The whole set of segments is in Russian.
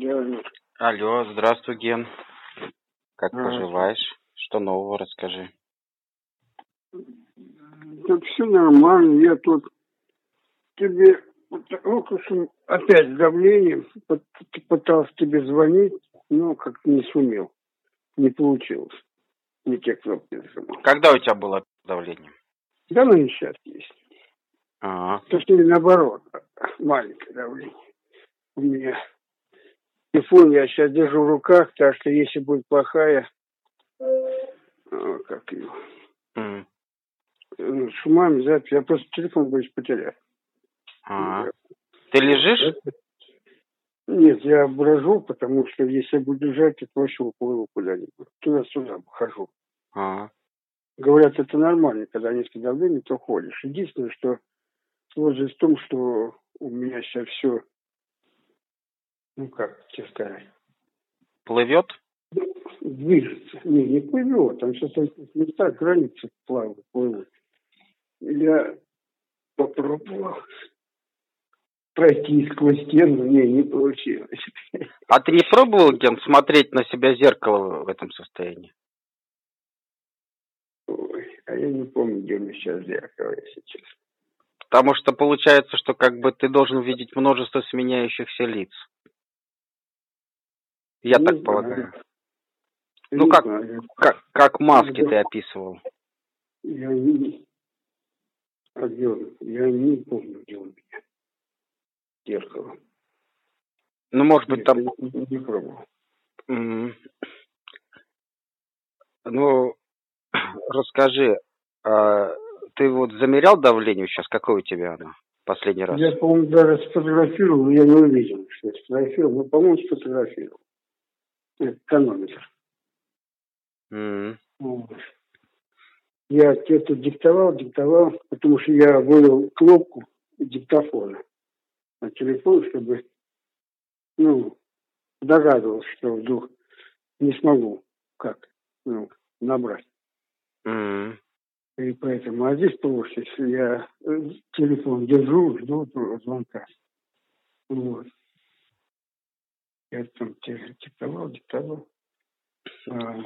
Да, Алло, здравствуй, Ген. Как Здравствуй. поживаешь? Что нового расскажи. тут все нормально. Я тут тебе уж и опять давлением пот- пытался тебе звонить, но как-то не сумел. Не получилось. Не те кнопки нажимал. Когда у тебя было давление? Да, ну и сейчас есть. Ага. Точнее, наоборот, маленькое давление. У меня телефон я сейчас держу в руках, так что если будет плохая, а, как его, М. э, шумами запись, я просто телефон боюсь потерять. Ага. Ты лежишь? Нет, я брожу, потому что если буду лежать, то вообще уплыву куда-нибудь. Туда-сюда хожу. Ага. Говорят, это нормально, когда низкое давление, то ходишь. Единственное, что сложность в том, что у меня сейчас все, ну как тебе сказать, Плывет? движется. Не, не плывет, там сейчас в местах границы плавают, плывут. Я попробовал пройти сквозь стену, не, не получилось. А ты не пробовал, Ген, смотреть на себя в зеркало в этом состоянии? Ой, а я не помню, где у меня сейчас зеркало, если честно. Потому что получается, что как бы ты должен видеть множество сменяющихся лиц. Я Не так знаю. полагаю. Ну как? знаю, Как, как маски ты описывал. Я не... А где он? Я не помню, где у меня. Зеркало. Ну, может быть, Нет, там... я не, не пробовал. М. Ну, расскажи, а ты вот замерял давление сейчас? Какое у тебя оно? Последний раз? Я, по-моему, даже сфотографировал, но я не увидел, что я сфотографировал. Но, по-моему, сфотографировал. Тонометр. М. Вот. Я тебе тут диктовал, диктовал, потому что я вывел кнопку диктофона на телефон, чтобы, ну, догадывался, что вдруг не смогу как, ну, набрать. М. И поэтому, а здесь получится, я э, телефон держу, жду звонка. Вот. Я там диктовал, диктовал. А,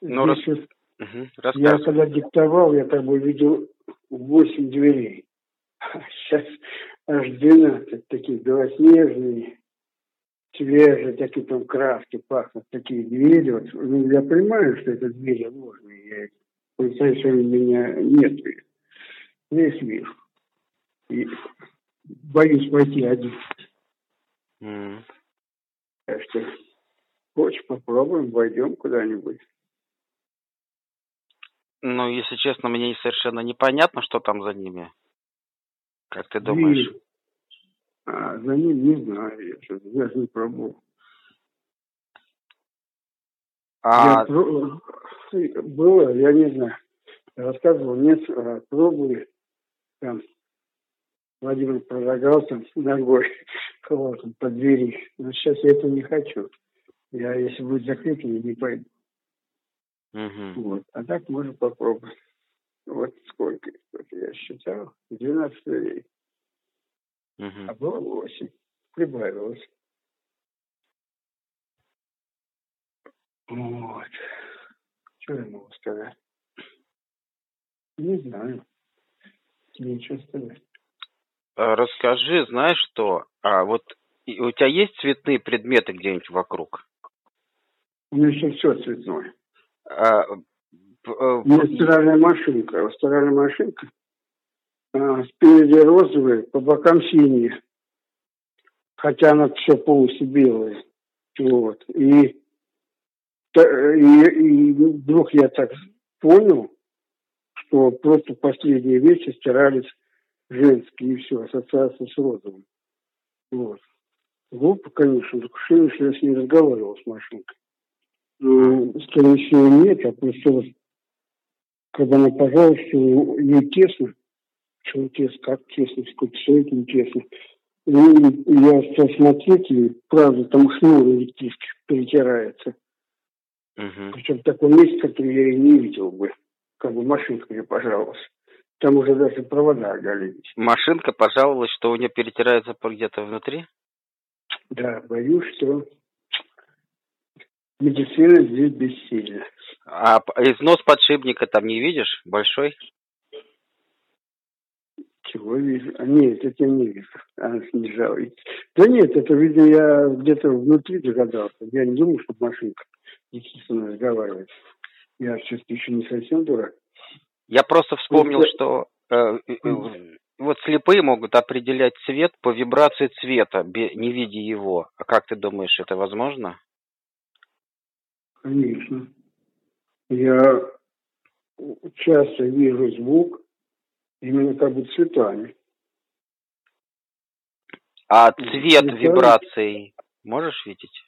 здесь вот Мгм. Я когда диктовал, я как бы видел 8 дверей. Сейчас аж 12 такие белоснежные, свежие, такие там краски пахнут, такие двери. Вот, ну, я понимаю, что это двери ложные. Я представляю, что у меня нет. Я их вижу. И боюсь пойти один. М. Так что хочешь, попробуем, войдем куда-нибудь. Ну, если честно, мне совершенно непонятно, что там за ними. Как ты думаешь? Двери. А за ним не знаю, я, что-то даже не пробовал. А, Я про- было, я не знаю, рассказывал, нет, а, пробовали, там, Владимир предлагал там ногой кого-то под двери. Но сейчас я этого не хочу. Я, если будет закрыто, я не пойду. мгм. Вот. А так можно попробовать. Вот сколько, сколько я считал. 12 дверей. Мгм. А было 8. Прибавилось. Вот. Что я могу сказать? Не знаю. Ничего сказать. А, Расскажи, знаешь что? А вот у тебя есть цветные предметы где-нибудь вокруг? У меня сейчас все цветное. А, э, У меня стиральная машинка. Стиральная машинка. а, спереди розовые, по бокам синие. Хотя она все полностью белая. Вот. И, и, и вдруг я так понял, что просто последние вещи стирались женские, и все, ассоциация с розовым. Вот. Глупо, конечно, что если я с ней разговаривал с машинкой. Ну, скорее всего, нет, а просто вот, когда она пожалуйста, ей тесно, что тесно, как тесно, сколько стоит, не тесно. Ну, и я стал смотреть, и правда, там шнур электрический перетирается. Мгм. Причем в таком месте, который я и не видел бы, как бы машинка мне пожаловалась. Там уже даже провода оголились. Машинка пожаловалась, что у нее перетирается где-то внутри? Да, боюсь, что Медицина здесь бессильна. А износ подшипника там не видишь? Большой? Чего вижу? А нет, это я не вижу. А, снижал. Да нет, это, видно, я где-то внутри догадался. Я не думаю, что машинка действительно разговаривает. Я все-таки еще не совсем дурак. Я просто вспомнил, что э, э, вот слепые могут определять цвет по вибрации цвета, не видя его. А как ты думаешь, это возможно? Конечно. Я часто вижу звук именно как бы цветами. А цвет ну, вибраций можешь видеть?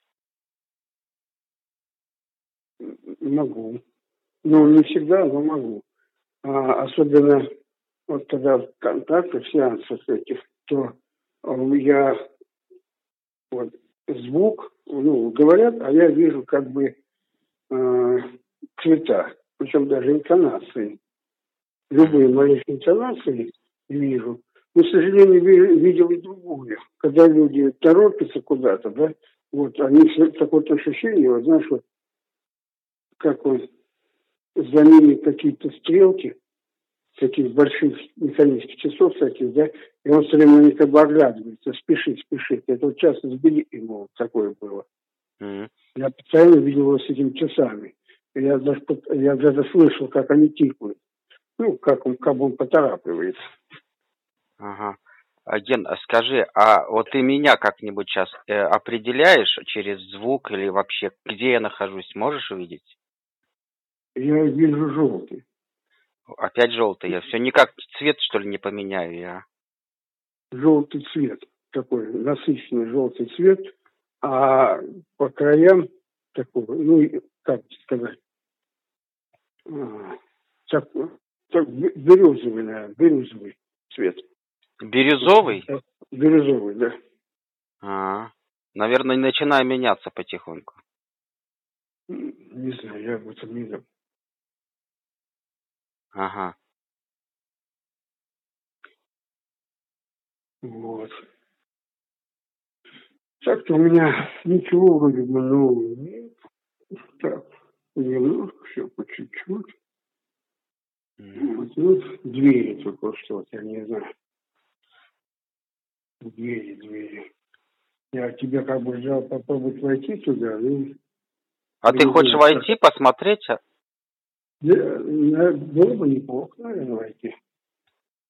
Могу. Ну, не всегда, но могу. А, особенно вот когда в контактах, сеансах этих, то а, я вот звук, ну, говорят, а я вижу как бы э, цвета, причем даже интонации. Любые малейшие интонации вижу. Но, к сожалению, ви- видел и другую. Когда люди торопятся куда-то, да, вот они такое ощущение, вот знаешь, вот как он за ними какие-то стрелки, таких больших механических часов всяких, да, и он все время на них как бы оглядывается, спешит, спешит. Это вот часто с ему вот такое было. Мгм. Я постоянно видел его с этими часами. Я даже, я даже слышал, как они тикают. Ну, как он, как он поторапливается. Ага. А, Ген, а скажи, а вот ты меня как-нибудь сейчас э, определяешь через звук или вообще, где я нахожусь, можешь увидеть? Я вижу желтый. Опять желтый. Я все никак цвет, что ли, не поменяю я. Желтый цвет. Такой насыщенный желтый цвет. А по краям такой, ну, как сказать, а, так, так, бирюзовый, наверное, бирюзовый цвет. Бирюзовый? Бирюзовый, да. А, наверное, начинаю меняться потихоньку. Не знаю, я об этом не знаю. Ага. Вот. Так-то у меня ничего вроде бы нового нет. Так, немножко все по чуть-чуть. М. Вот, ну, двери только что, вот я не знаю. Двери, двери. Я тебя как бы ждал попробовать войти туда, ну, А ты хочешь войти, посмотреть? Было бы неплохо, наверное, войти.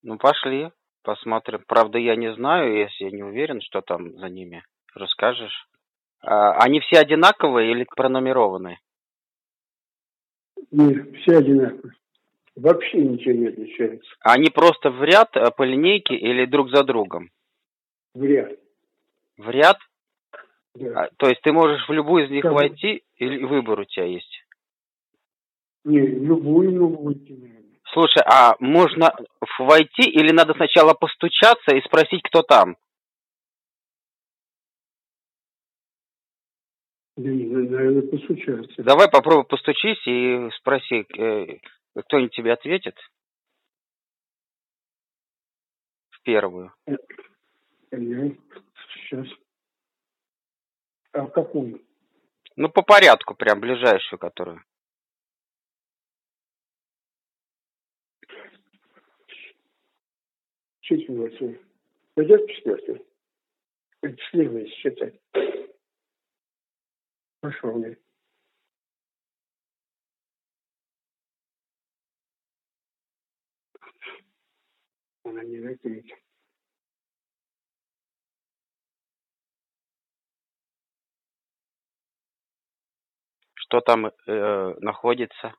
Ну, пошли, посмотрим. Правда, я не знаю, если я не уверен, что там за ними. Расскажешь? А, они все одинаковые или пронумерованы? Нет, все одинаковые. Вообще ничего не отличается. Они просто в ряд э, по линейке или друг за другом? В ряд. В ряд? Да. А, то есть ты можешь в любую из них бы- войти или выбор у тебя есть? Не, любую могу наверное. Слушай, а можно войти или надо сначала постучаться и спросить, кто там? Да, не, наверное, постучаться. Давай попробуй постучись и спроси, э, кто-нибудь тебе ответит? В первую. Я сейчас. А какую? Ну, по порядку, прям ближайшую, которую. Четвертую. Пойдет четвертую? Это слева считать. Пошел я. Она не закрыта. Что там э, находится?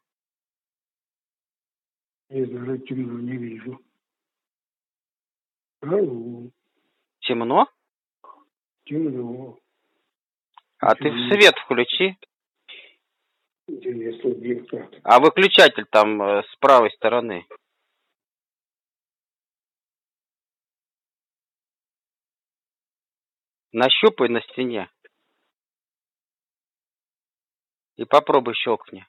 Не знаю, темно, не вижу. Алло, Темно? темно. А ты Почему? свет включи. А выключатель там э, с правой стороны. Нащупай на стене. И попробуй щелкни.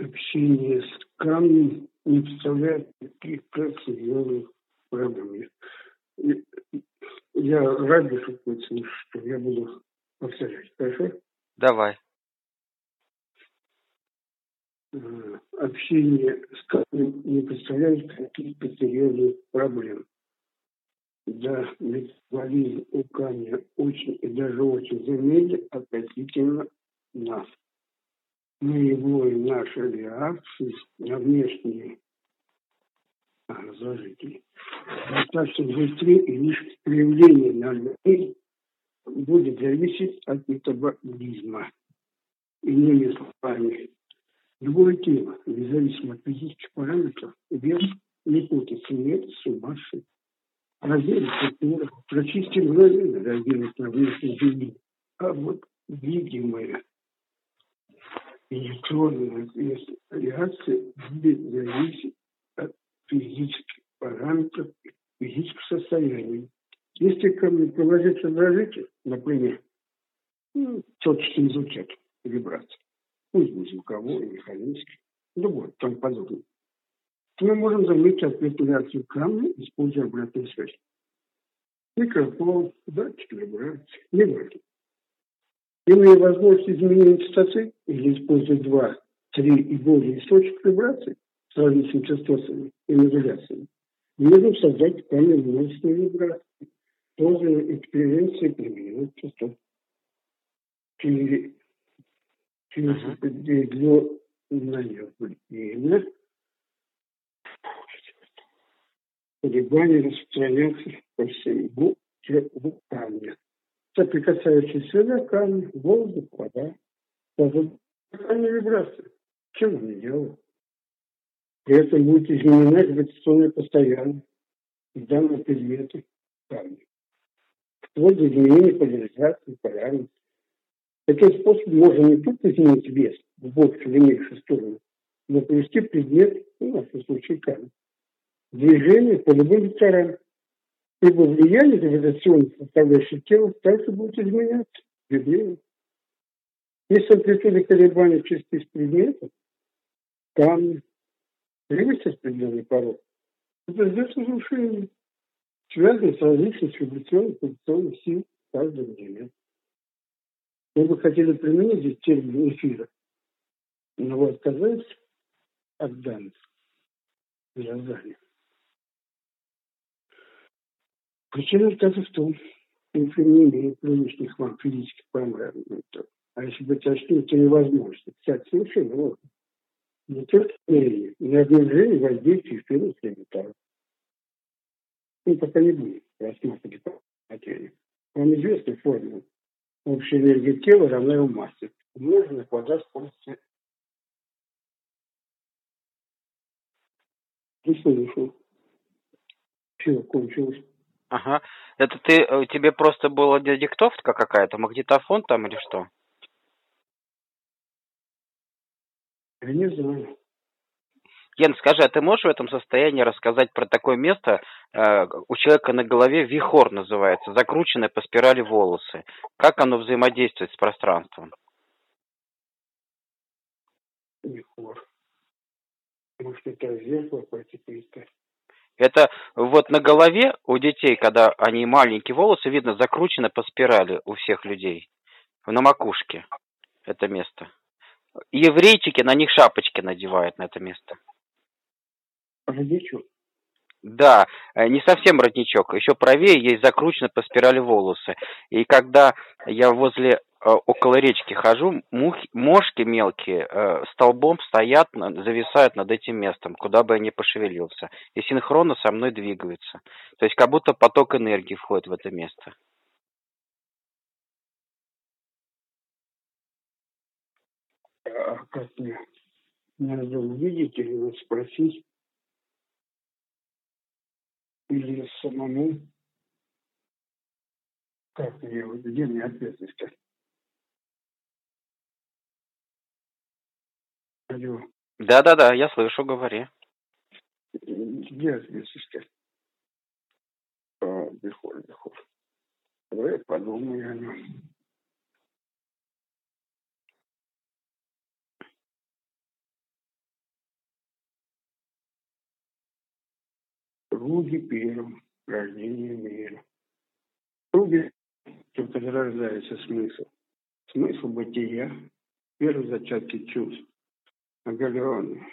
Общение с камнем не представляет никаких серьезных проблем. Я радио будет слушать, что я буду повторять. Хорошо? Давай. Э, общение с каждым не представляет каких-то серьезных проблем. Да, метаболизм у камня очень и даже очень замедлен относительно нас. Мы его и наши реакции на внешние разложителей достаточно быстрее и лишь проявление жизнь будет зависеть от метаболизма. Иными словами, любое тело, независимо от физических параметров, вес не путает цвет с. Разделить культура, прочистить мгновенно реагирует на внешние изменения. А вот видимая электронная реакция зависеть от физических параметров физического состояния. Если ко мне положить раздражитель, например, ну, не звучат вибрации, пусть будет звуковой, механический, любой, там подобное, то мы можем заметить ответную реакцию камня, используя обратную связь. Микрофон, датчик вибрации, не важно. Имея возможность изменить частоты или использовать два, три и более источников вибраций с различными частотами и модуляциями, можно создать камень множественной вибрации. Тоже эксперименции применяют частот. Через, через определенное время колебания распространяются по всему телу камня. Соприкасающиеся на камне, воздух, вода, даже камень вибрации. Чем они делают? При этом будет изменена гравитационная постоянно данного предмета камня. Вплоть до изменения поляризации, полярности. Таким способом можно не только изменить вес в большую или меньшую сторону, но привести предмет, ну, в нашем случае камень, движение по любым векторам. Ибо влияние гравитационной составляющей тела также будет изменяться, движение. Если амплитуда колебаний частиц предмета, камня, превысить определенный порог, ждет разрушение, связанное с различными вибрационных позиционных сил каждого элемента. Мы бы хотели применить здесь термин эфира, но вы отказались от данных для задания. Причина отказа в том, что не имеет привычных вам физических параметров. А если быть точнее, то невозможно. Кстати, совершенно ложно не только измерение, но и обнаружение воздействия эфирных элементаров. Ну, пока не будет рассматривать материю. Вам известна формула. Общая энергия тела равна его массе. Умноженная на квадрат скорости. Не слышу. Все, кончилось. Ага. Это ты, э, тебе просто была диктовка какая-то, магнитофон там или что? Я не знаю. Ген, скажи, а ты можешь в этом состоянии рассказать про такое место? Э, у человека на голове вихор называется, закрученные по спирали волосы. Как оно взаимодействует с пространством? Вихор. Может, это зеркало пойти? Это вот на голове у детей, когда они маленькие волосы, видно, закручены по спирали у всех людей. На макушке это место еврейчики на них шапочки надевают на это место. Родничок? Да, э, не совсем родничок. Еще правее есть закручены по спирали волосы. И когда я возле около речки хожу, мухи, мошки мелкие э, столбом стоят, зависают над этим местом, куда бы я ни пошевелился. И синхронно со мной двигаются. То есть как будто поток энергии входит в это место. а как мне надо увидеть или спросить, или самому, как мне, где мне ответ Алло. Да-да-да, я слышу, говори. Где? А, Бехор, Бехор. Давай подумаю о нем. Руги первым, рождение мира. круге только зарождается смысл. Смысл бытия, первые зачатки чувств, оголенные,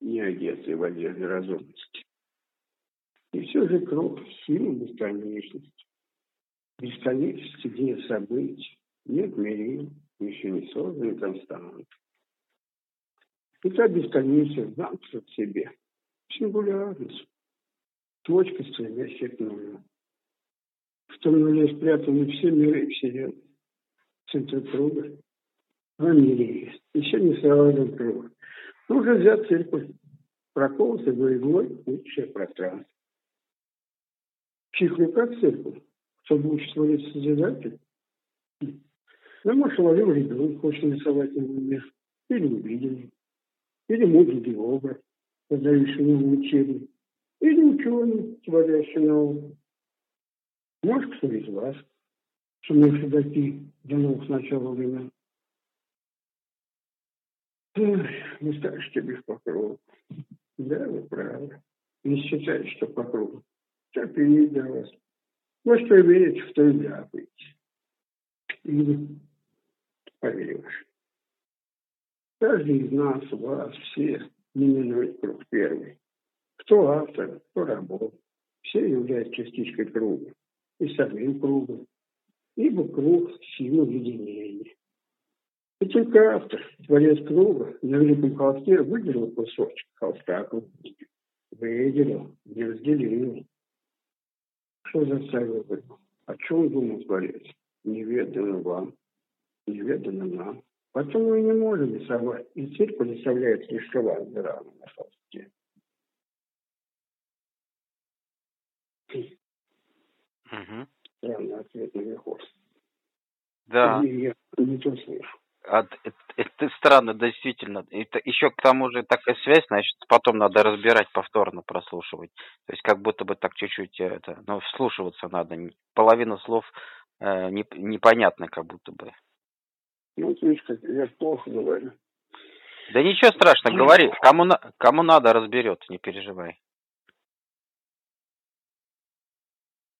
не одетые в одежде разумности. И все же круг силы бесконечности. Бесконечности нет событий, нет мирил, еще не созданы константы. И та бесконечность замкнута в себе. Сингулярность. Точка, стремящая к нулю. В том нуле спрятаны все миры и вселенной. Центр круга. А мире есть. Еще не сразу круг. Нужно взять церковь. Проколоться иглой лучшее пространство. Чихну как церковь, чтобы участвовать созидатель. Ну, может, ловил ребенок, хочет нарисовать его мир. Или увидели. Или мудрый образ, создающий новый учебник. Или ученый, творящий новый. Может, кто из вас, сумевший дойти до новых начала времен. Вы скажете без покрова. Да, вы правы. Не считаете, что по кругу. Терпение для вас. Вы что верите, в то и ляпаете. Или поверишь. Каждый из нас, вас, все не минует круг первый. Кто автор, кто работа. Все являются частичкой круга. И самим кругом. Ибо круг – сила единения. И только автор, творец круга, на великом холсте выделил кусочек холста выделил, не разделил. Что заставил его? О чем думал творец? Неведано вам, неведано нам. Потом мы не можем рисовать. И цирк представляет лишь шкалан рано на холсте. Угу. Странный ответ наверху. Да. И я не то слышу. А, это, это странно, действительно. Это еще к тому же такая связь, значит, потом надо разбирать, повторно прослушивать. То есть как будто бы так чуть-чуть э, это, ну, вслушиваться надо. Половина слов э, не, непонятно, как будто бы. Ну, как я плохо говорю. Да ничего страшного, говори. Кому, на, кому надо, разберет, не переживай.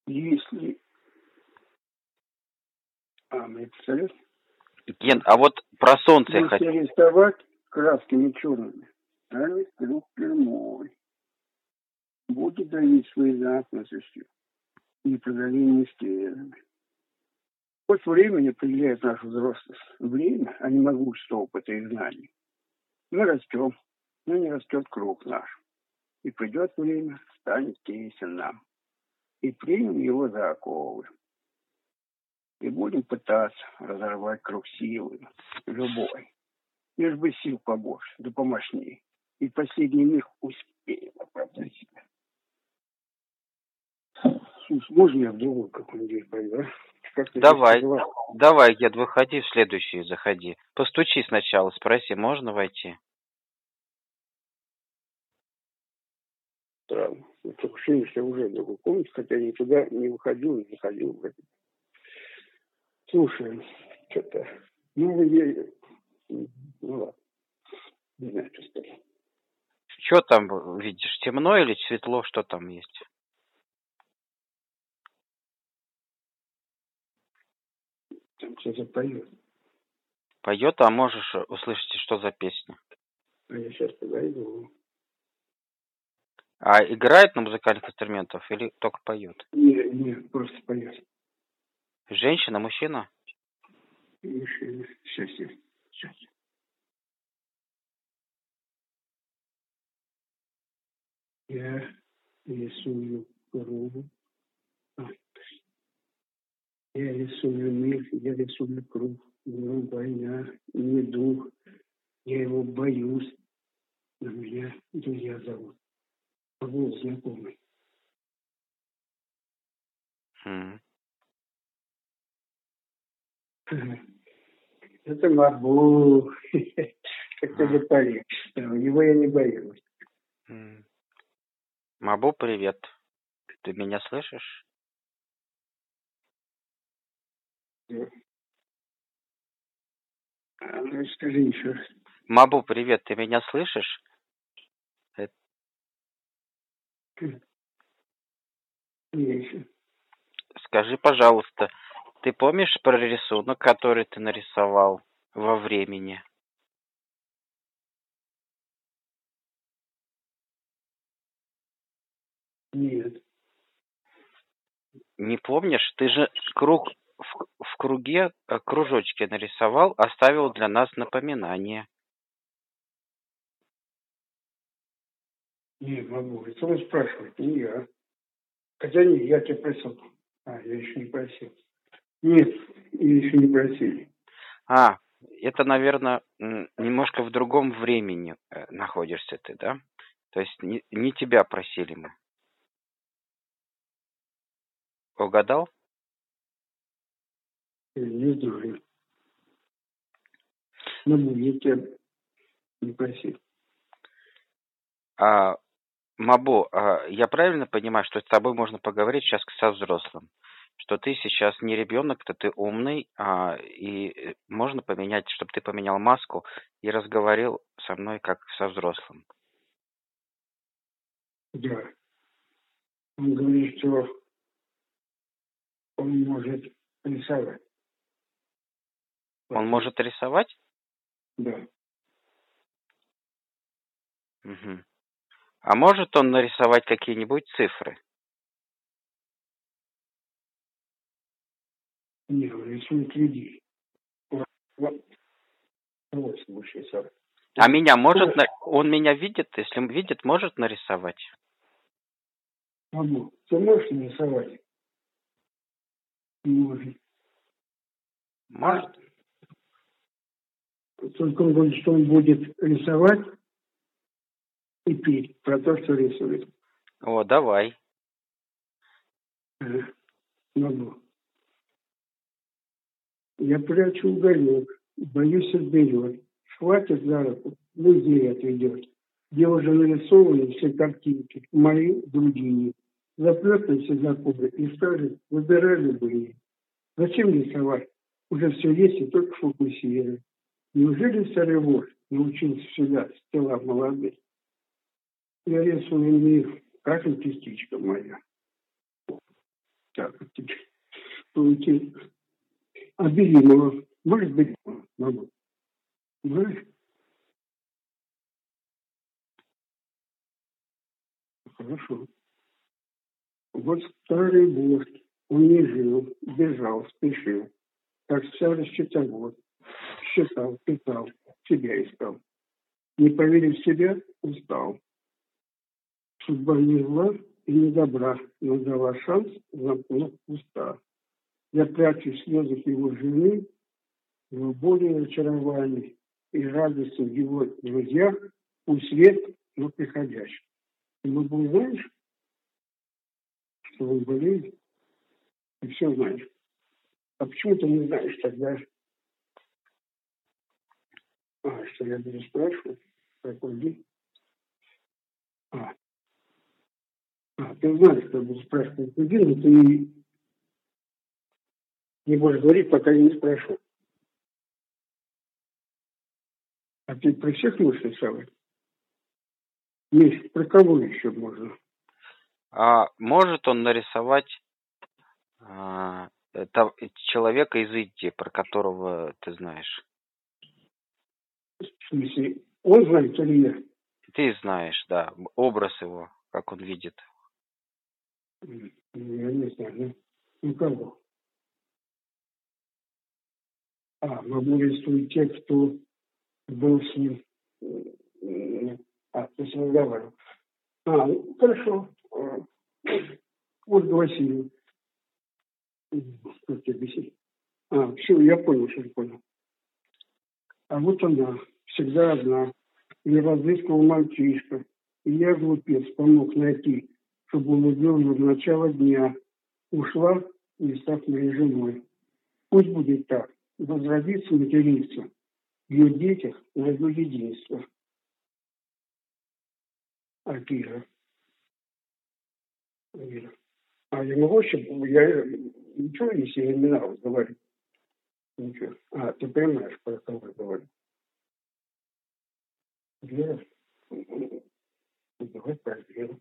Если... А, мне представляешь? Ген, а вот про солнце я хочу. Рисовать красками черными, ставить круг прямой. Будет давить своей замкнутостью и преодолением стенами. Хоть времени определяет нашу взрослость. Время, а не могущество опыта и знаний. Мы растем, но не растет круг наш. И придет время, станет тесен нам. И примем его за оковы и будем пытаться разорвать круг силы, любой. Лишь бы сил побольше, да помощнее. И последний миг успеем оправдать себя. Слушай, можно я в другой какой-нибудь пойду, а? Давай, давай, Гед, выходи в следующий, заходи. Постучи сначала, спроси, можно войти? Странно. Такое ощущение, что я уже в другой комнате, хотя я туда не выходил, не заходил вроде. Слушай, что-то... Ну, я... Ну, ладно. Не знаю, что сказать. Что там видишь, темно или светло, что там есть? Там что-то поет. Поет, а можешь услышать, что за песня? А я сейчас подойду. А играет на музыкальных инструментах или только поет? Не, не, просто поет. Женщина, мужчина? Мужчина. Сейчас, я. Сейчас. Я рисую круг. А, я рисую мир, я рисую круг. Не война, не дух. Я его боюсь. Но меня друзья зовут. Голос знакомый. М. Это Мабу. Как-то стало. Его я не боюсь. Мабу, привет. Ты меня слышишь? А, ну, скажи еще раз. Мабу, привет, ты меня слышишь? Я еще. скажи, пожалуйста, ты помнишь про рисунок, который ты нарисовал во времени? Нет. Не помнишь? Ты же круг в, в круге э, кружочки нарисовал, оставил для нас напоминание. Не могу. Это вы спрашиваете, не я. Хотя не, я тебя просил. А, я еще не просил. Нет, еще не просили. А, это, наверное, немножко в другом времени э, находишься ты, да? То есть не, не тебя просили мы. Угадал? Не знаю. Могу, я тебя не просил. А, Мабу, а, я правильно понимаю, что с тобой можно поговорить сейчас со взрослым? Что ты сейчас не ребенок, то ты умный, а, и можно поменять, чтобы ты поменял маску и разговаривал со мной как со взрослым. Да. Он говорит, что он может рисовать. Он может рисовать? Да. Мгм. А может он нарисовать какие-нибудь цифры? Не, он рисует людей. Вот. А меня может... на- Он меня видит? Если он видит, может нарисовать? Могу. Ты можешь нарисовать? Может. Может. Только он говорит, что он будет рисовать и петь про то, что рисует. О, давай. Э, Могу. Я прячу уголек, боюсь отберет. Хватит за руку, музей отведет. Где уже нарисованы все картинки, мои другие. Запрятаны все законы и скажет, выбирай любые. Зачем рисовать? Уже все есть и только фокусируй. Неужели старый вождь научился всегда с тела молодых? Я рисую не каждая частичка моя. Так, вот Белимова, может быть, могу. Можешь? Хорошо. Вот старый вождь, он не жил, бежал, спешил. Как старый счетовод. Считал, питал, себя искал. Не поверив в себя, устал. Судьба не зла и не добра, но дала шанс замкнуть уста. Я прячу в слезах его жены, его боли и и радостью в его друзьях, пусть свет, но приходящий. Ты был знаешь, что он болеет? Ты все знаешь. А почему ты не знаешь тогда? А, что я буду спрашивать? Какой день? А. а, ты знаешь, что я буду спрашивать какой день, но ты не будешь говорить, пока я не спрошу. А ты про всех можешь рисовать? Есть, про кого еще можно? А может он нарисовать а, это человека из Индии, про которого ты знаешь? В смысле, он знает или я? Ты знаешь, да, образ его, как он видит. Я не знаю, ну, ну кого? А, рисовать тех, кто был с ним. М, А, ты с ним разговаривал. А, хорошо. А, Васильевна. М, Как тебе объяснить? А, все, я понял, что я понял. А вот она, всегда одна. И разыскивал мальчишка. И я, глупец, помог найти, чтобы он убил ее в начало дня. Ушла, не став моей женой. Пусть будет так. Возродится материнство. В ее детях найду единство. А Кира? Кира. А я могу вообще, я ничего, если я имена разговариваю? Ничего. А, ты понимаешь, про кого я говорю? Вера? Давай про Веру.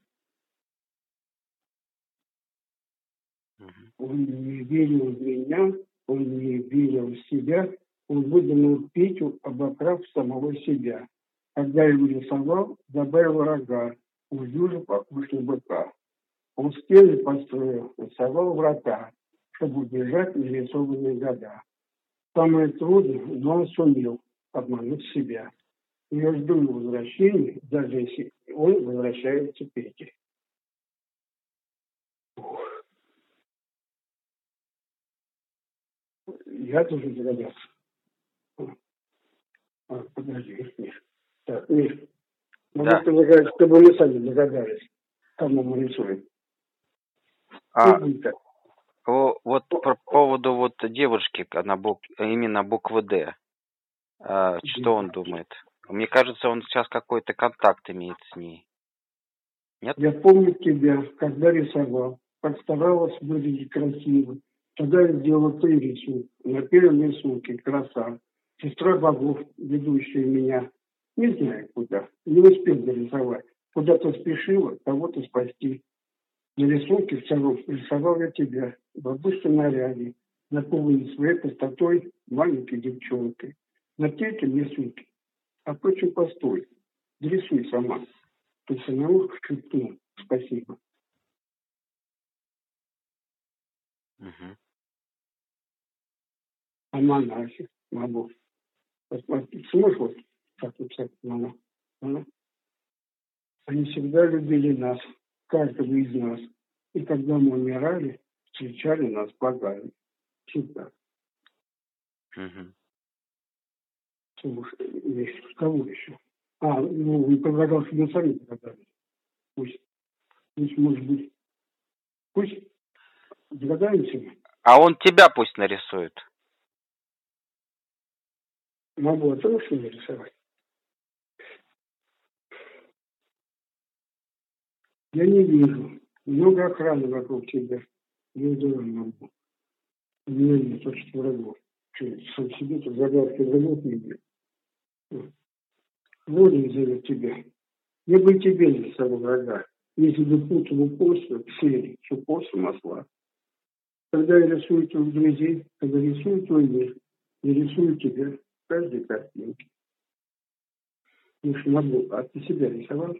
Он верил в меня, он не верил в себя, он выдумал Петю, обокрав самого себя. Когда его рисовал, добавил рога, похож на быка. Он стены построил, рисовал врата, чтобы убежать нарисованные года. Самое трудное, но он сумел обмануть себя. Я жду возвращения, даже если он возвращается Пете. Я тоже догадался. А, подожди, Миш. Так, Миш, могу да. предлагать, чтобы мы сами догадались, кому мы рисуем. А, о, вот по поводу вот девушки, она бук, именно буквы «Д». А, что он думает? Мне кажется, он сейчас какой-то контакт имеет с ней. Нет? Я помню тебя, когда рисовал, как старалась выглядеть красиво. Тогда я сделала три рисунка. На первом рисунке краса. Сестра богов, ведущая меня. Не знаю куда. Не успел дорисовать. Куда-то спешила, кого-то спасти. На рисунке втором рисовал я тебя в обычном наряде, напуганный своей простотой маленькой девчонкой. На третьем рисунке а впрочем, постой, дорисуй сама. Ты самому шепну спасибо. Угу. А могу. Сможешь вот так написать, мама? Ага. Они всегда любили нас, каждого из нас. И когда мы умирали, встречали нас богами. Всегда. Угу. Кого еще? А, ну, он предлагал, мы сами догадались. Пусть, пусть, может быть, пусть догадаемся. А он тебя пусть нарисует. Могу, что нарисовать? Я не вижу. Много охраны вокруг тебя. Не знаю, могу. У меня нет точно врагов. Что, сам себе тут загадки врагов не будет. Волей зовет тебя. Я бы тебе не стал врага, если бы путал упорство сыре, с упорством осла. Когда я рисую твоих друзей, когда рисую твой мир, я рисую тебя в каждой картинке. Уж могу, а ты себя рисовал?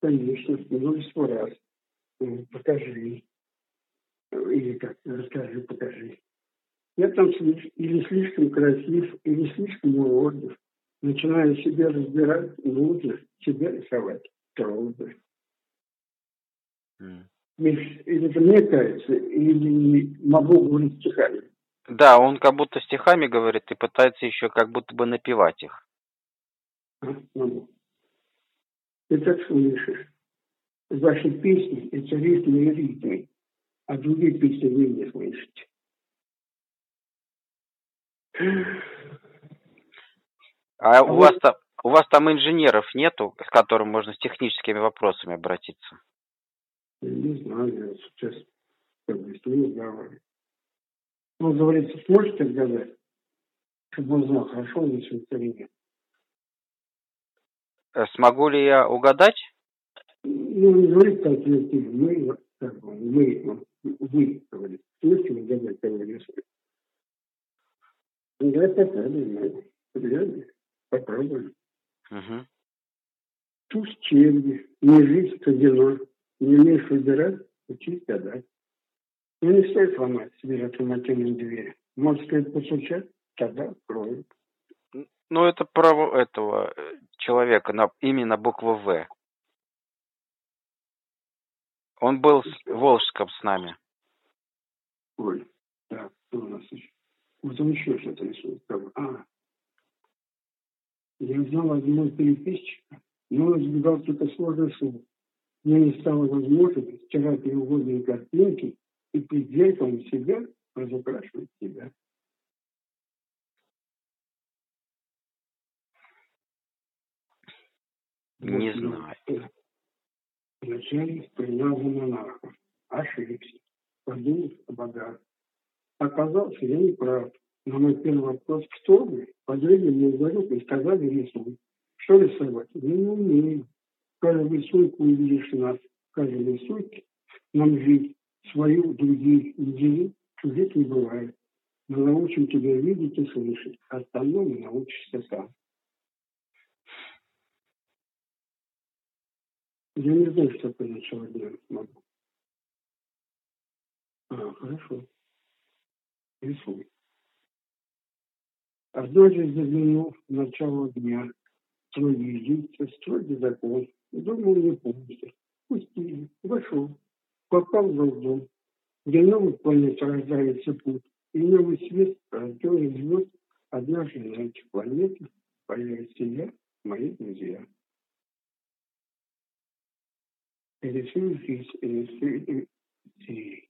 Конечно, множество раз. Покажи. Или как, расскажи, покажи. Я там или слишком красив, или слишком уродлив начинаю себя разбирать, нужно себя рисовать. Трудно. Или кажется, или могу говорить стихами. Да, он как будто стихами говорит и пытается еще как будто бы напевать их. А. Ты так слышишь. Ваши песни – это ритмы и ритмы, а другие песни вы не слышите. А у вас там у вас там инженеров нету, к которым можно с техническими вопросами обратиться? Не знаю, я сейчас как бы стою, говорю. Ну, говорится, сможете отгадать? Чтобы он знал, хорошо он здесь или нет. Э, смогу ли я угадать? Ну, не говорит так, мы, как бы, мы, вы, говорит. Сможете угадать, кого рисует? Я пока не знаю. Реально. Попробуем. Угу. Туз черви, не жизнь казино. Не умеешь выбирать, учись гадать. Ну, не стоит ломать себе автоматические двери. Может, стоит постучать, тогда откроют. Ну, это право этого э, человека, на, именно буква В. Он был в Волжском с нами. Ой, так, что у нас еще? Вот он еще что-то рисует. А, я взял одного переписчика, но он избегал только сложных слов. Мне не стало возможным стирать его водные картинки и пред зеркалом себя разукрашивать себя. Не вот, знаю. Вначале принял за монарха. Ошибся. Подумал о богах. Оказался я не прав. На мой первый вопрос, кто вы, подвели мне уголек и сказали рисуй. Что рисовать? Я не умею. Каждую рисунку увидишь нас. Каждой рисунке нам жить. Свою, другие, людей. Чужих не бывает. Мы научим тебя видеть и слышать. Остальное научишься сам. Я не знаю, что по началу дня могу. А, хорошо. Рисуй. Однажды заглянул в начало дня. Строгий лица, строгий закон. Думал, не помните. Пустили. Вошел. Попал в дом, где новый планет рождается путь. И новый свет рожденный звезд. Однажды на этих планетах появится я, мои друзья. Здесь, рисую здесь.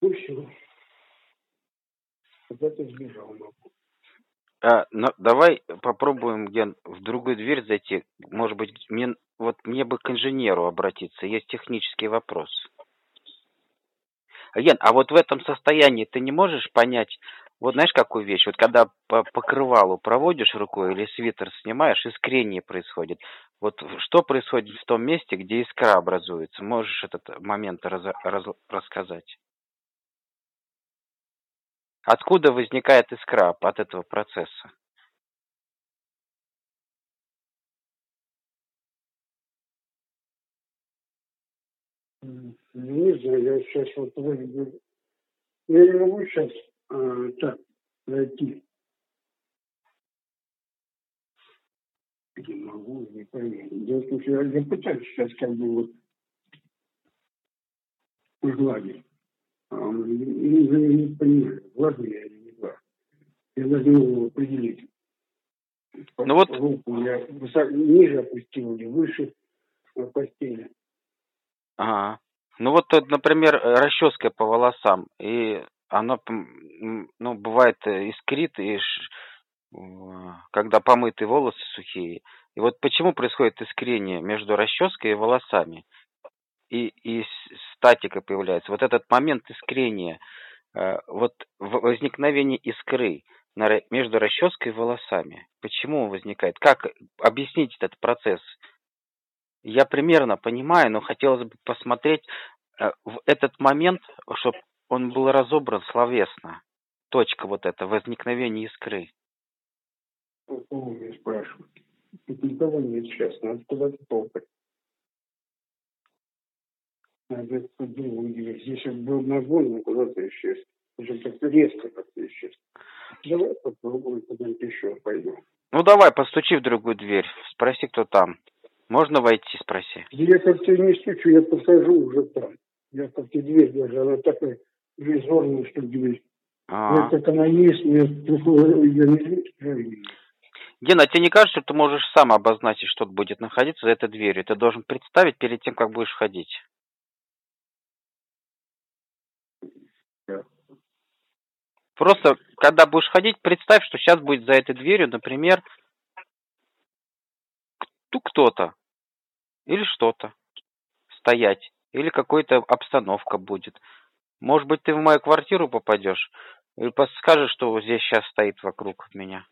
Ну все. Куда-то сбежал могу. А, ну, давай попробуем, Ген, в другую дверь зайти. Может быть, мне, вот мне бы к инженеру обратиться. Есть технический вопрос. Ген, а вот в этом состоянии ты не можешь понять, вот знаешь, какую вещь? Вот когда по покрывалу проводишь рукой или свитер снимаешь, искрение происходит. Вот что происходит в том месте, где искра образуется? Можешь этот момент раз, раз, рассказать? Откуда возникает искра от этого процесса? Не знаю, я сейчас вот вроде Я не могу сейчас а, так найти. Не могу, не пойму. Дело я, я пытаюсь сейчас как бы вот гладить. А, не, не, не понимаю, глазу я или не глаз. Его определить. Ну вот... Руку я высоко, ниже опустил или выше на постели. Ага. Ну вот, например, расческа по волосам, и она, ну, бывает искрит, и когда помытые волосы сухие. И вот почему происходит искрение между расческой и волосами? и, и статика появляется. Вот этот момент искрения, э, вот возникновение искры между расческой и волосами. Почему он возникает? Как объяснить этот процесс? Я примерно понимаю, но хотелось бы посмотреть э, в этот момент, чтобы он был разобран словесно. Точка вот эта, возникновение искры. Кого меня спрашивают? Никого нет сейчас, надо куда-то. Надо подумать, здесь был нагон, но куда-то исчез. Уже как-то резко как-то исчез. Давай попробуем куда-нибудь еще пойдем. Ну давай, постучи в другую дверь. Спроси, кто там. Можно войти, спроси. Я как-то не стучу, я посажу уже там. Я как-то дверь даже, она такая визорная, что дверь. А-а-а. как она есть, я, я не. Гена, тебе не кажется, что ты можешь сам обозначить, что будет находиться за этой дверью? Ты должен представить перед тем, как будешь ходить. Просто, когда будешь ходить, представь, что сейчас будет за этой дверью, например, кто-то или что-то стоять, или какая-то обстановка будет. Может быть, ты в мою квартиру попадешь и скажешь, что здесь сейчас стоит вокруг меня.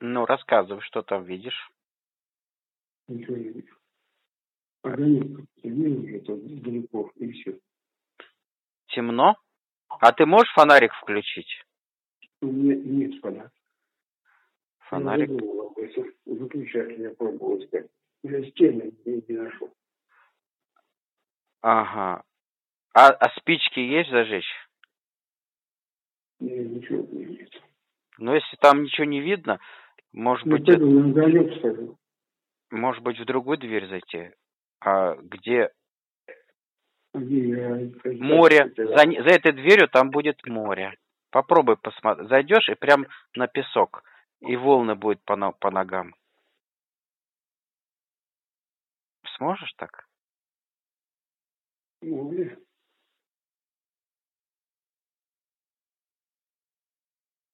Ну, рассказывай, что там видишь. Ничего не вижу. Ранее темнее это далеко, и все. Темно? А ты можешь фонарик включить? Меня нет фонарика. Фонарик? Выключатель я пробовал искать. Я стены не, не нашел. Ага. А, а спички есть зажечь? Нет, ничего не нет. Но если там ничего не видно, может ну, быть, это... скажу. может быть, в другую дверь зайти, а где море. За, за этой дверью там будет море. Попробуй посмотреть. Зайдешь и прям на песок. И волны будет по, по ногам. Сможешь так? Море.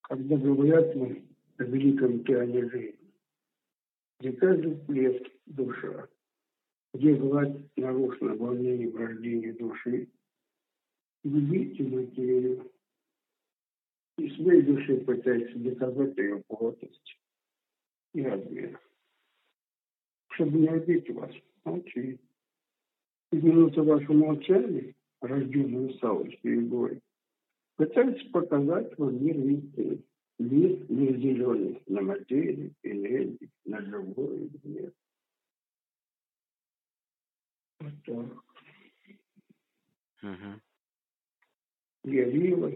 Когда говорят мы, о великом океане жизни. где каждый плеск душа, где гладь нарушена волнение рождении души, любите материю, и своей душе пытается доказать ее плотность и размер. Чтобы не убить вас, молчи. И минуты вашего молчания, рожденную салочкой и горей, пытается показать вам мир истины. Мир не разделенный на материю, энергию, на и нет. Вот так. Угу. Ярила,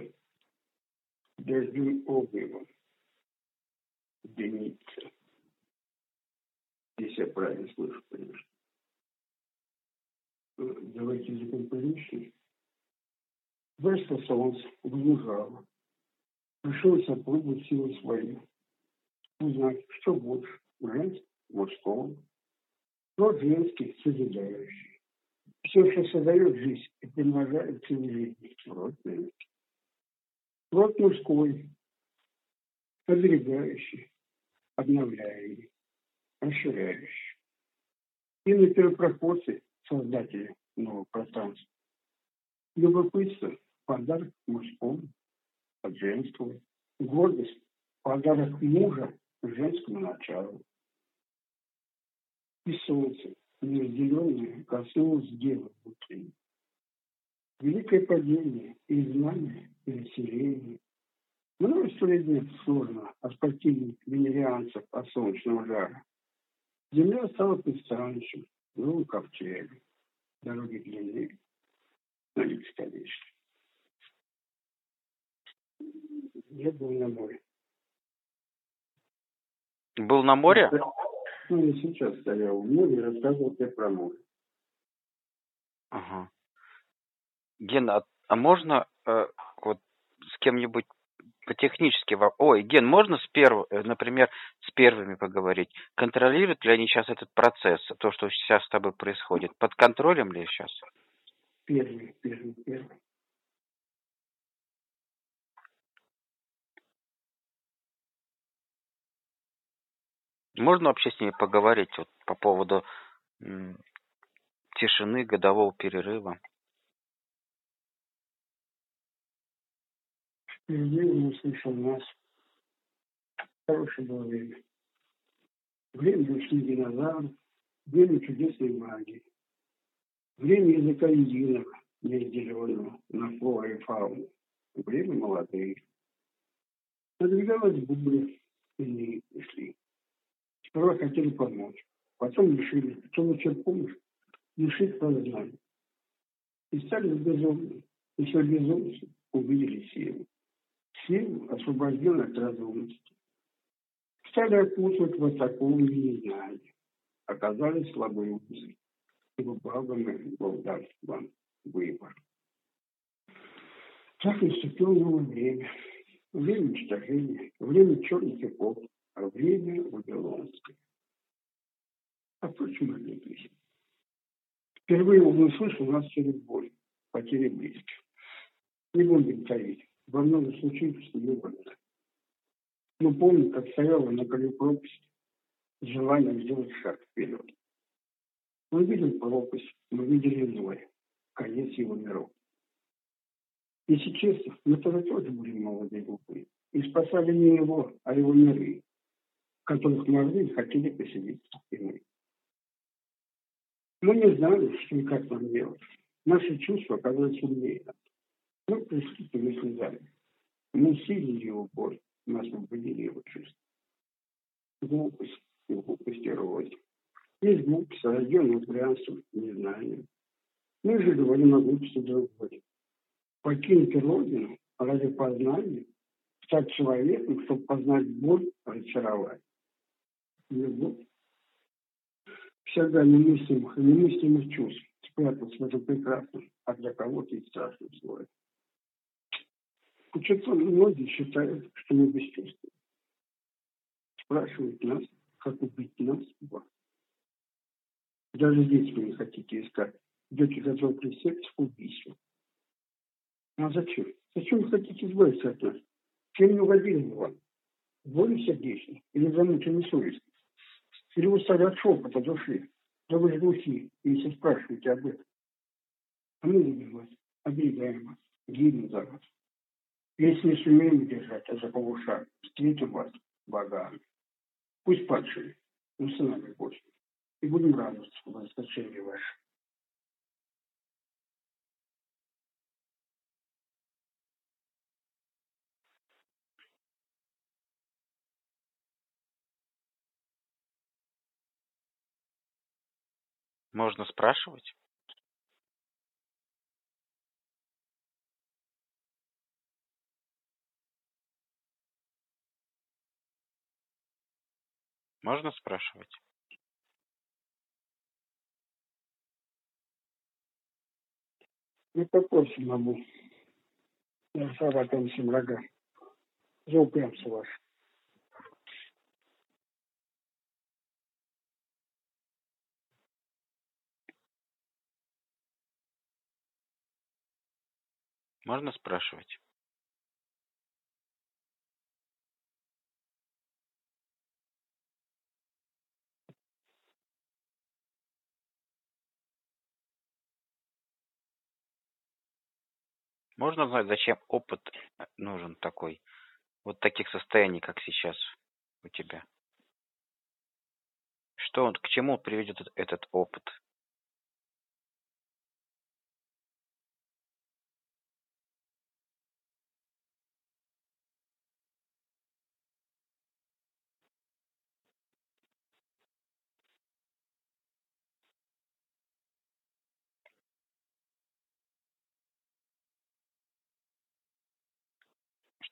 дождю обува, единица. Если я правильно слышу, конечно. Давайте языком по-русски. Вышло солнце, возмужало. Решилось опробовать силы свои. Узнать, что больше, женского, мужского. Род женский, созидающий. Все, что создает жизнь и примножает целую жизнь, род женский. Род мужской, оберегающий, обновляющий, расширяющий. И на первопроходце создатели нового пространства. Любопытство – подарок мужскому, женского. Гордость – подарок мужа женскому началу. И солнце, неразделенное, коснулось дева внутри. Великое падение и знание, и население. Множество лет сложно от противных венерианцев от солнечного жара. Земля стала пристанищем, новым ковчегом. Дороги длинные, но не бесконечны. Я был на море. Был на море? Ну, я сейчас стоял в море и рассказывал тебе про море. Ага. Ген, а, а можно э, вот с кем-нибудь по-технически... Ой, Ген, можно с перв... Э, например, с первыми поговорить? Контролируют ли они сейчас этот процесс, то, что сейчас с тобой происходит? Под контролем ли сейчас? Первый, первый, первый. Можно вообще с ними поговорить вот, по поводу тишины, годового перерыва? Впереди он услышал нас. Хорошее было время. Время ушли динозавров, время чудесной магии. Время языка единого, неразделенного на флору и фауну. Время молодых. Надвигалась буря, и пришли. Сперва хотели помочь, потом решили, что лучше помощь, лишить сознания. И стали безумны. И все безумцы увидели силу. Силу, освобожденную от разумности. Стали опутывать высоко в незнании. Оказались слабоумцы. Ибо Богом Бог даст вам выбор. Так наступило новое время. Время уничтожения, время черных эпох, время Вавилонское. А впрочем, отвлеклись. Впервые он услышал нас через боль, потери близких. Не будем таить, во с нее больно. Но помню, как стояла на краю пропасти с желанием сделать шаг вперед. Мы видели пропасть, мы видели злое, конец его миров. Если честно, мы тоже тоже были молодые глупые. И спасали не его, а его миры, которых могли и хотели поселиться и мы. Мы не знали, что и как нам делать. Наши чувства оказались нас. Мы преступными слезами. Мы усилили его боль, мы освободили его чувства. Глупость, глупость и рознь. Есть глупость, рожденная упрямством, незнанием. Мы же говорим о глупости другой. Покинуть родину ради познания, стать человеком, чтобы познать боль, разочаровать всегда немыслимых и немыслимых чувств спрятался в этом прекрасном, а для кого-то и страшном слое. Ученые многие считают, что мы бесчувственны. Спрашивают нас, как убить нас, вас. Даже здесь вы не хотите искать. Идете готовы присесть к убийству. А зачем? Зачем вы хотите избавиться от нас? Чем не угодили мы вам? Болью сердечной или замученной совестью? Или выставлять шепот от души. Да вы же глухи, если спрашиваете об этом. А мы любим вас, оберегаем вас, гибнем за вас. Если не сумеем удержать, а за полушаг, встретим вас богами. Пусть падшие, но с нами больше. И будем радоваться в воскрешении Можно спрашивать? Можно спрашивать? Ну, попросим могу. Я сарватом всем врага. За упрямство ваше. Можно спрашивать? Можно знать, зачем опыт э, нужен такой? Вот таких состояний, как сейчас у тебя. Что он, к чему приведет этот опыт?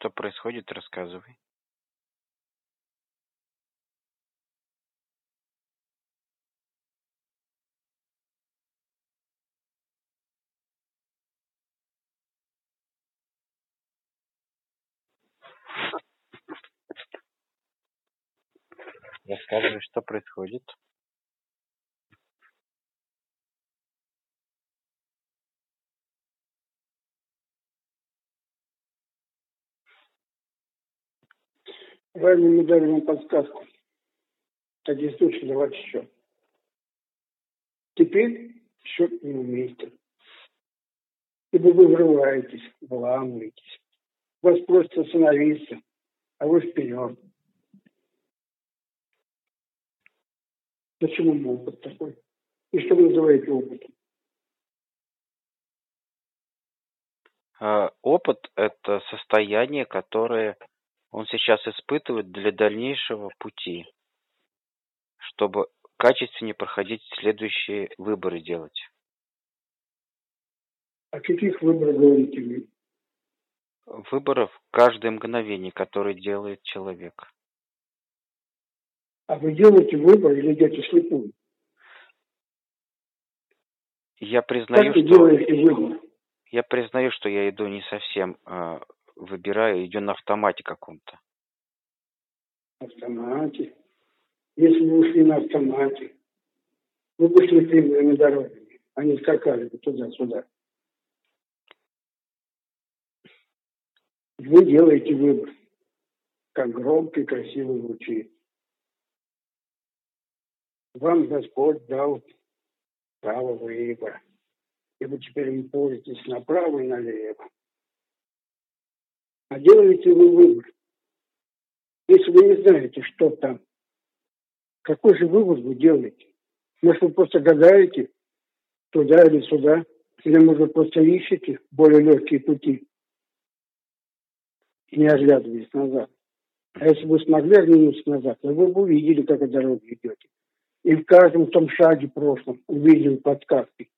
Что происходит, рассказывай. Рассказывай, что происходит. Ранее мы дали вам подсказку. Такие случаи давать счет. Теперь счет не умеете. Ибо вы врываетесь, вламываетесь. Вас просят остановиться, а вы вперед. Почему опыт такой? И что вы называете опытом? Э, Опыт – это состояние, которое он сейчас испытывает для дальнейшего пути, чтобы качественнее проходить следующие выборы делать. О каких выборах говорите вы? Выборов каждое мгновение, которое делает человек. А вы делаете выбор или идете слепую? Я Как признаю, вы что делаете выбор? я признаю, что я иду не совсем э, выбираю, иду на автомате каком-то. автомате. Если вы ушли на автомате, вы бы шли прямыми дорогами, а не скакали бы туда-сюда. Вы делаете выбор, как громко и красиво звучит. Вам Господь дал право выбора, и вы теперь им пользуетесь направо и налево. А делаете вы выбор, если вы не знаете, что там, какой же вывод вы делаете? Может, вы просто гадаете туда или сюда, или, может, просто ищете более легкие пути, не оглядываясь назад. А если бы смогли оглянуться назад, то вы бы увидели, как вы дорогу идете. И в каждом том шаге прошлом увидели подсказки.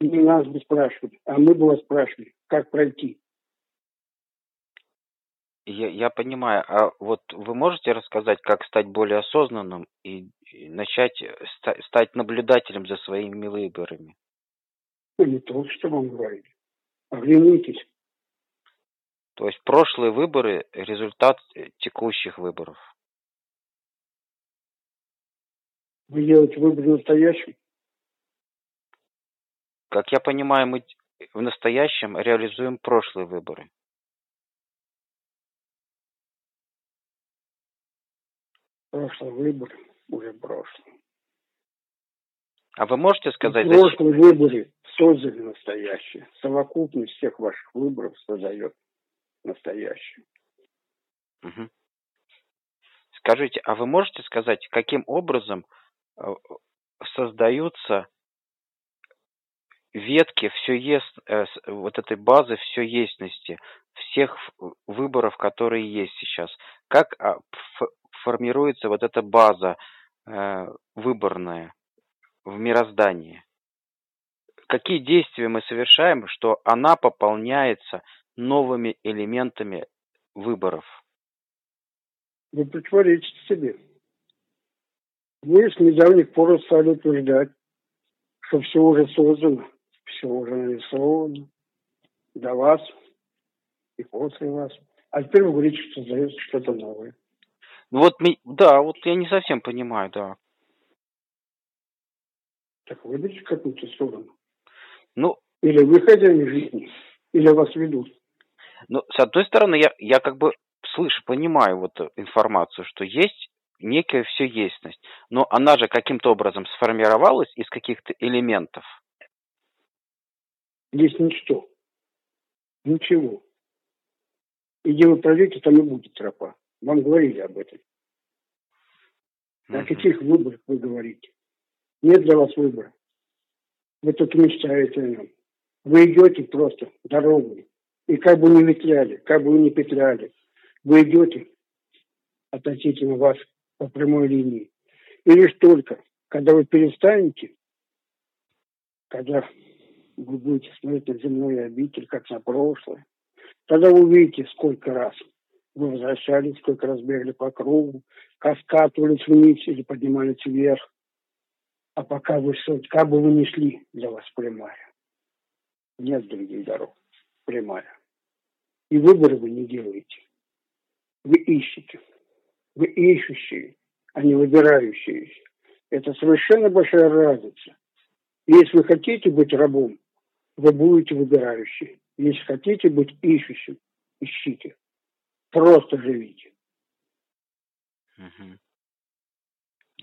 Не нас бы спрашивали, а мы бы вас спрашивали, как пройти. Я, я понимаю, а вот вы можете рассказать, как стать более осознанным и, и начать э, ста- стать наблюдателем за своими выборами? Ну, не то, что вам говорили. Оглянитесь. То есть прошлые выборы – результат э, текущих выборов. Вы делаете выбор настоящим. Как я понимаю, мы т- в настоящем реализуем прошлые выборы. Прошлый выбор уже прошлое. А вы можете сказать... В прошлом зачем... выборе создали настоящее. Совокупность всех ваших выборов создает настоящее. Угу. Скажите, а вы можете сказать, каким образом э, создаются ветки все есть, э, вот этой базы все естности, всех выборов, которые есть сейчас? Как а, формируется вот эта база э, выборная в мироздании? Какие действия мы совершаем, что она пополняется новыми элементами выборов? Вы противоречите себе. Вы с недавних пор стали утверждать, что все уже создано, все уже нарисовано до вас и после вас. А теперь вы говорите, что создается что-то новое. Ну вот, да, вот я не совсем понимаю, да. Так выберите какую-то сторону. Ну, или вы хозяин жизни, или вас ведут. Ну, с одной стороны, я, я как бы слышу, понимаю вот информацию, что есть некая всеестность, но она же каким-то образом сформировалась из каких-то элементов. Есть ничто. Ничего. И где вы пройдете, там и будет тропа. Вам говорили об этом. О каких выборах вы говорите? Нет для вас выбора. Вы только мечтаете о нем. Вы идете просто дорогой. И как бы не петляли, как бы вы не петляли, вы идете относительно вас по прямой линии. И лишь только, когда вы перестанете, когда вы будете смотреть на земной обитель, как на прошлое, тогда вы увидите, сколько раз вы возвращались, сколько раз бегали по кругу, как скатывались вниз или поднимались вверх. А пока вы как бы вы ни шли, для вас прямая. Нет других дорог. Прямая. И выборы вы не делаете. Вы ищете. Вы ищущие, а не выбирающие. Это совершенно большая разница. Если вы хотите быть рабом, вы будете выбирающим. Если хотите быть ищущим, ищите. Просто живите. Угу.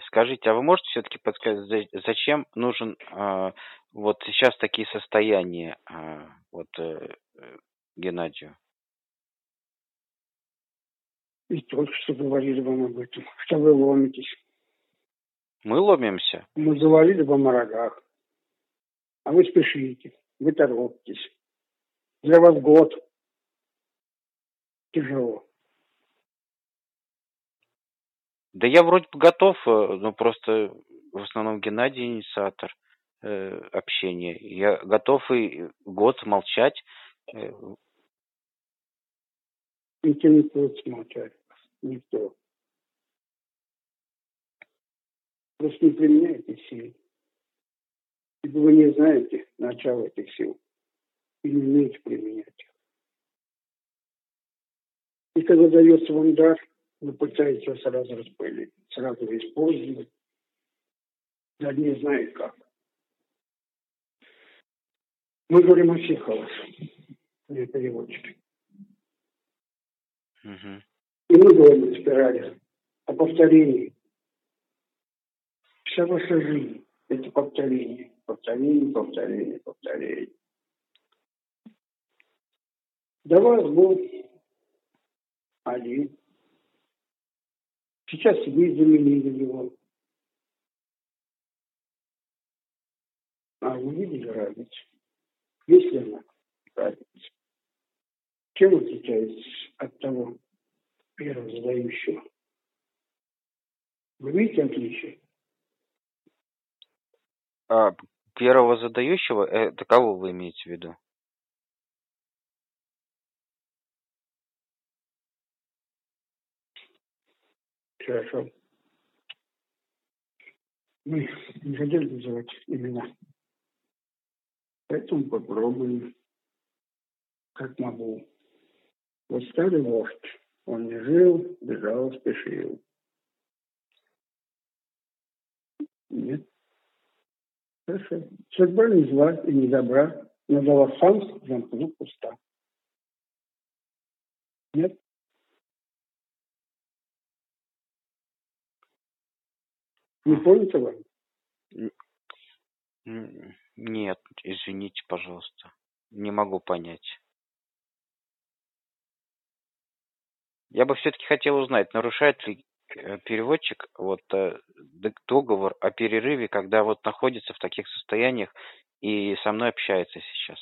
Скажите, а вы можете все-таки подсказать, зачем нужен э, вот сейчас такие состояния э, вот э, Геннадию? И только что говорили вам об этом, что вы ломитесь. Мы ломимся? Мы говорили вам о рогах. А вы спешите, вы торопитесь. Для вас год тяжело. Да я вроде бы готов, э, но просто в основном Геннадий инициатор э, общения. Я готов и год молчать. Э, Никто не будет молчать. Никто. Просто не применяйте сил. Ибо вы не знаете начала этих сил и не умеете применять их. И когда дается вам дар, вы пытаетесь его сразу распылить, сразу использовать. Да не знает как. Мы говорим о всех халасах, не переводчики. Угу. И мы говорим о спирали, о повторении. Вся ваша жизнь – это повторение, повторение, повторение, повторение. До вас был один. Сейчас вы заменили его. А вы видели разницу? Есть ли она разница? Чем отличается от того первого задающего? Вы видите отличие? А первого задающего, это кого вы имеете в виду? Хорошо. Мы не хотели называть имена. Поэтому попробуем, как могу. Вот старый вождь, он не жил, бежал, спешил. Нет. Хорошо. Судьба не зла и не добра, но дала шанс замкнуть пуста. Нет? Не понято вам? Нет, извините, пожалуйста. Не могу понять. Я бы все-таки хотел узнать, нарушает ли э, переводчик вот э, договор о перерыве, когда вот находится в таких состояниях и со мной общается сейчас.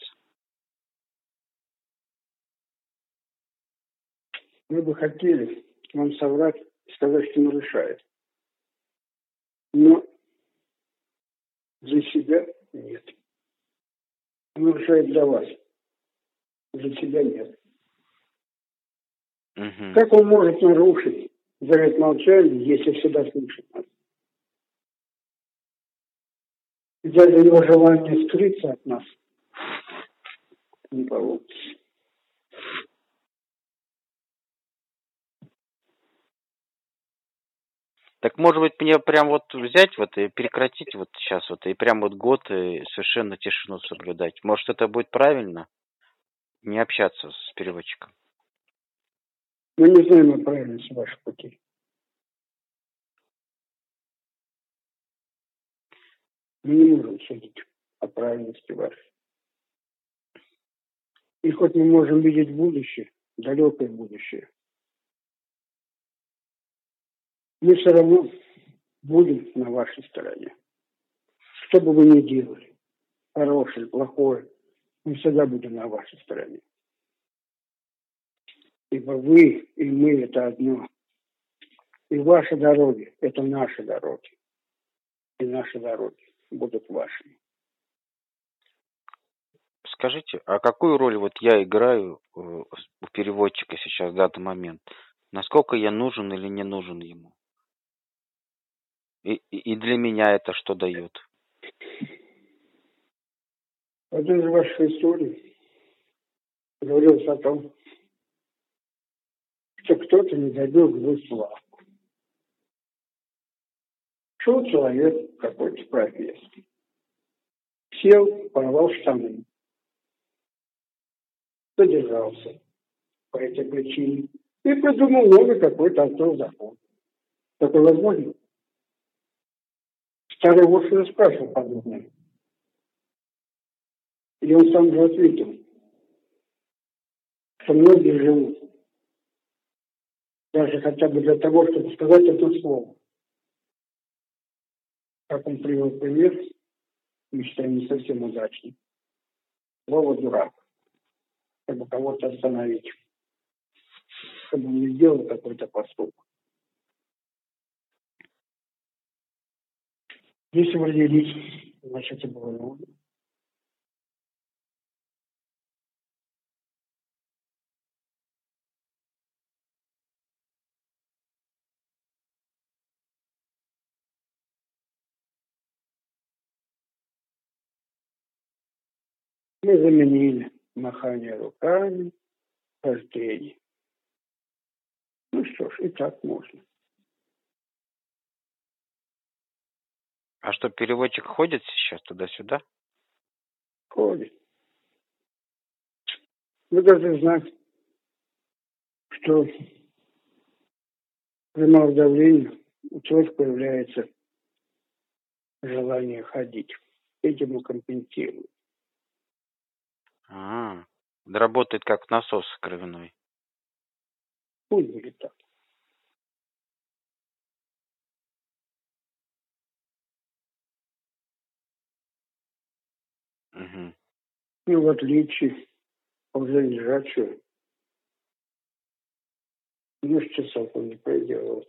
Мы бы хотели вам соврать и сказать, что нарушает. Но для себя нет. Нарушает для вас. Для себя нет. Угу. Как он может нарушить завет молчания, если всегда слышит нас? Из-за его желания скрыться от нас не получится. Так может быть мне прям вот взять вот и прекратить вот сейчас вот и прям вот год и совершенно тишину соблюдать. Может это будет правильно? Не общаться с переводчиком. Мы не знаем о правильности ваших путей. Мы не можем судить о правильности вашей. И хоть мы можем видеть будущее, далекое будущее, мы все равно будем на вашей стороне. Что бы вы ни делали, хорошее, плохое, мы всегда будем на вашей стороне. Ибо вы и мы – это одно. И ваши дороги – это наши дороги. И наши дороги будут вашими. Скажите, а какую роль вот я играю э, у переводчика сейчас в данный момент? Насколько я нужен или не нужен ему? И, и для меня это что дает? Один из ваших историй говорился о том, что кто-то не добил лавку. Шел человек какой-то профессор. Сел, порвал штаны. Задержался по этой причине. И придумал новый какой-то автор закон. Такое возможно? Старый вождь уже спрашивал подобное. И он сам же ответил, что многие живут даже хотя бы для того, чтобы сказать это слово. Как он привел пример, мы считаем не совсем удачный. Слово «дурак», чтобы кого-то остановить, чтобы он не сделал какой-то поступок. Если родились, значит, нужно. Мы заменили махание руками, хождение. Ну что ж, и так можно. А что, переводчик ходит сейчас туда-сюда? Ходит. Вы должны знать, что при малом давлении у человека появляется желание ходить. Этим он компенсирует. А, работает как насос кровяной. Пусть будет так. Угу. Ну, в отличие уже лежачего, с часов он не пройдет.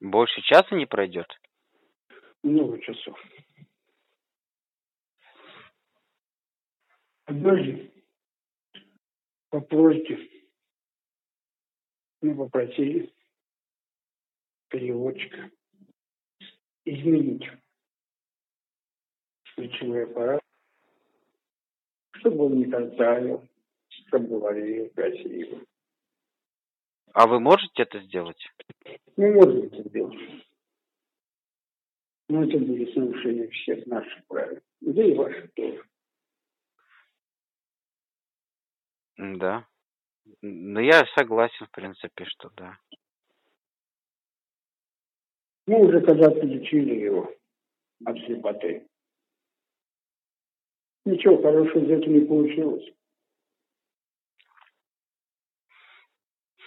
Больше часа не пройдет? Много часов. Однажды попросите, мы попросили переводчика изменить ключевой аппарат, чтобы он не картавил, чтобы говорил красиво. А вы можете это сделать? Мы можем это сделать. Но это будет нарушение всех наших правил. Да и ваших тоже. Да. Ну, я согласен, в принципе, что да. Мы уже когда-то лечили его от слепоты. Ничего хорошего из этого не получилось.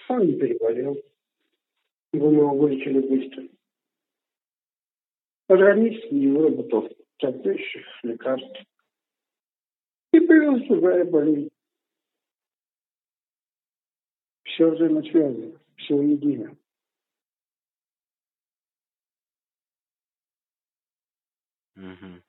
Он не переболел. Его мы вылечили быстро. Организм не выработал соответствующих лекарств. И появилась другая болезнь. Все взаимосвязано, все едино. Мгм.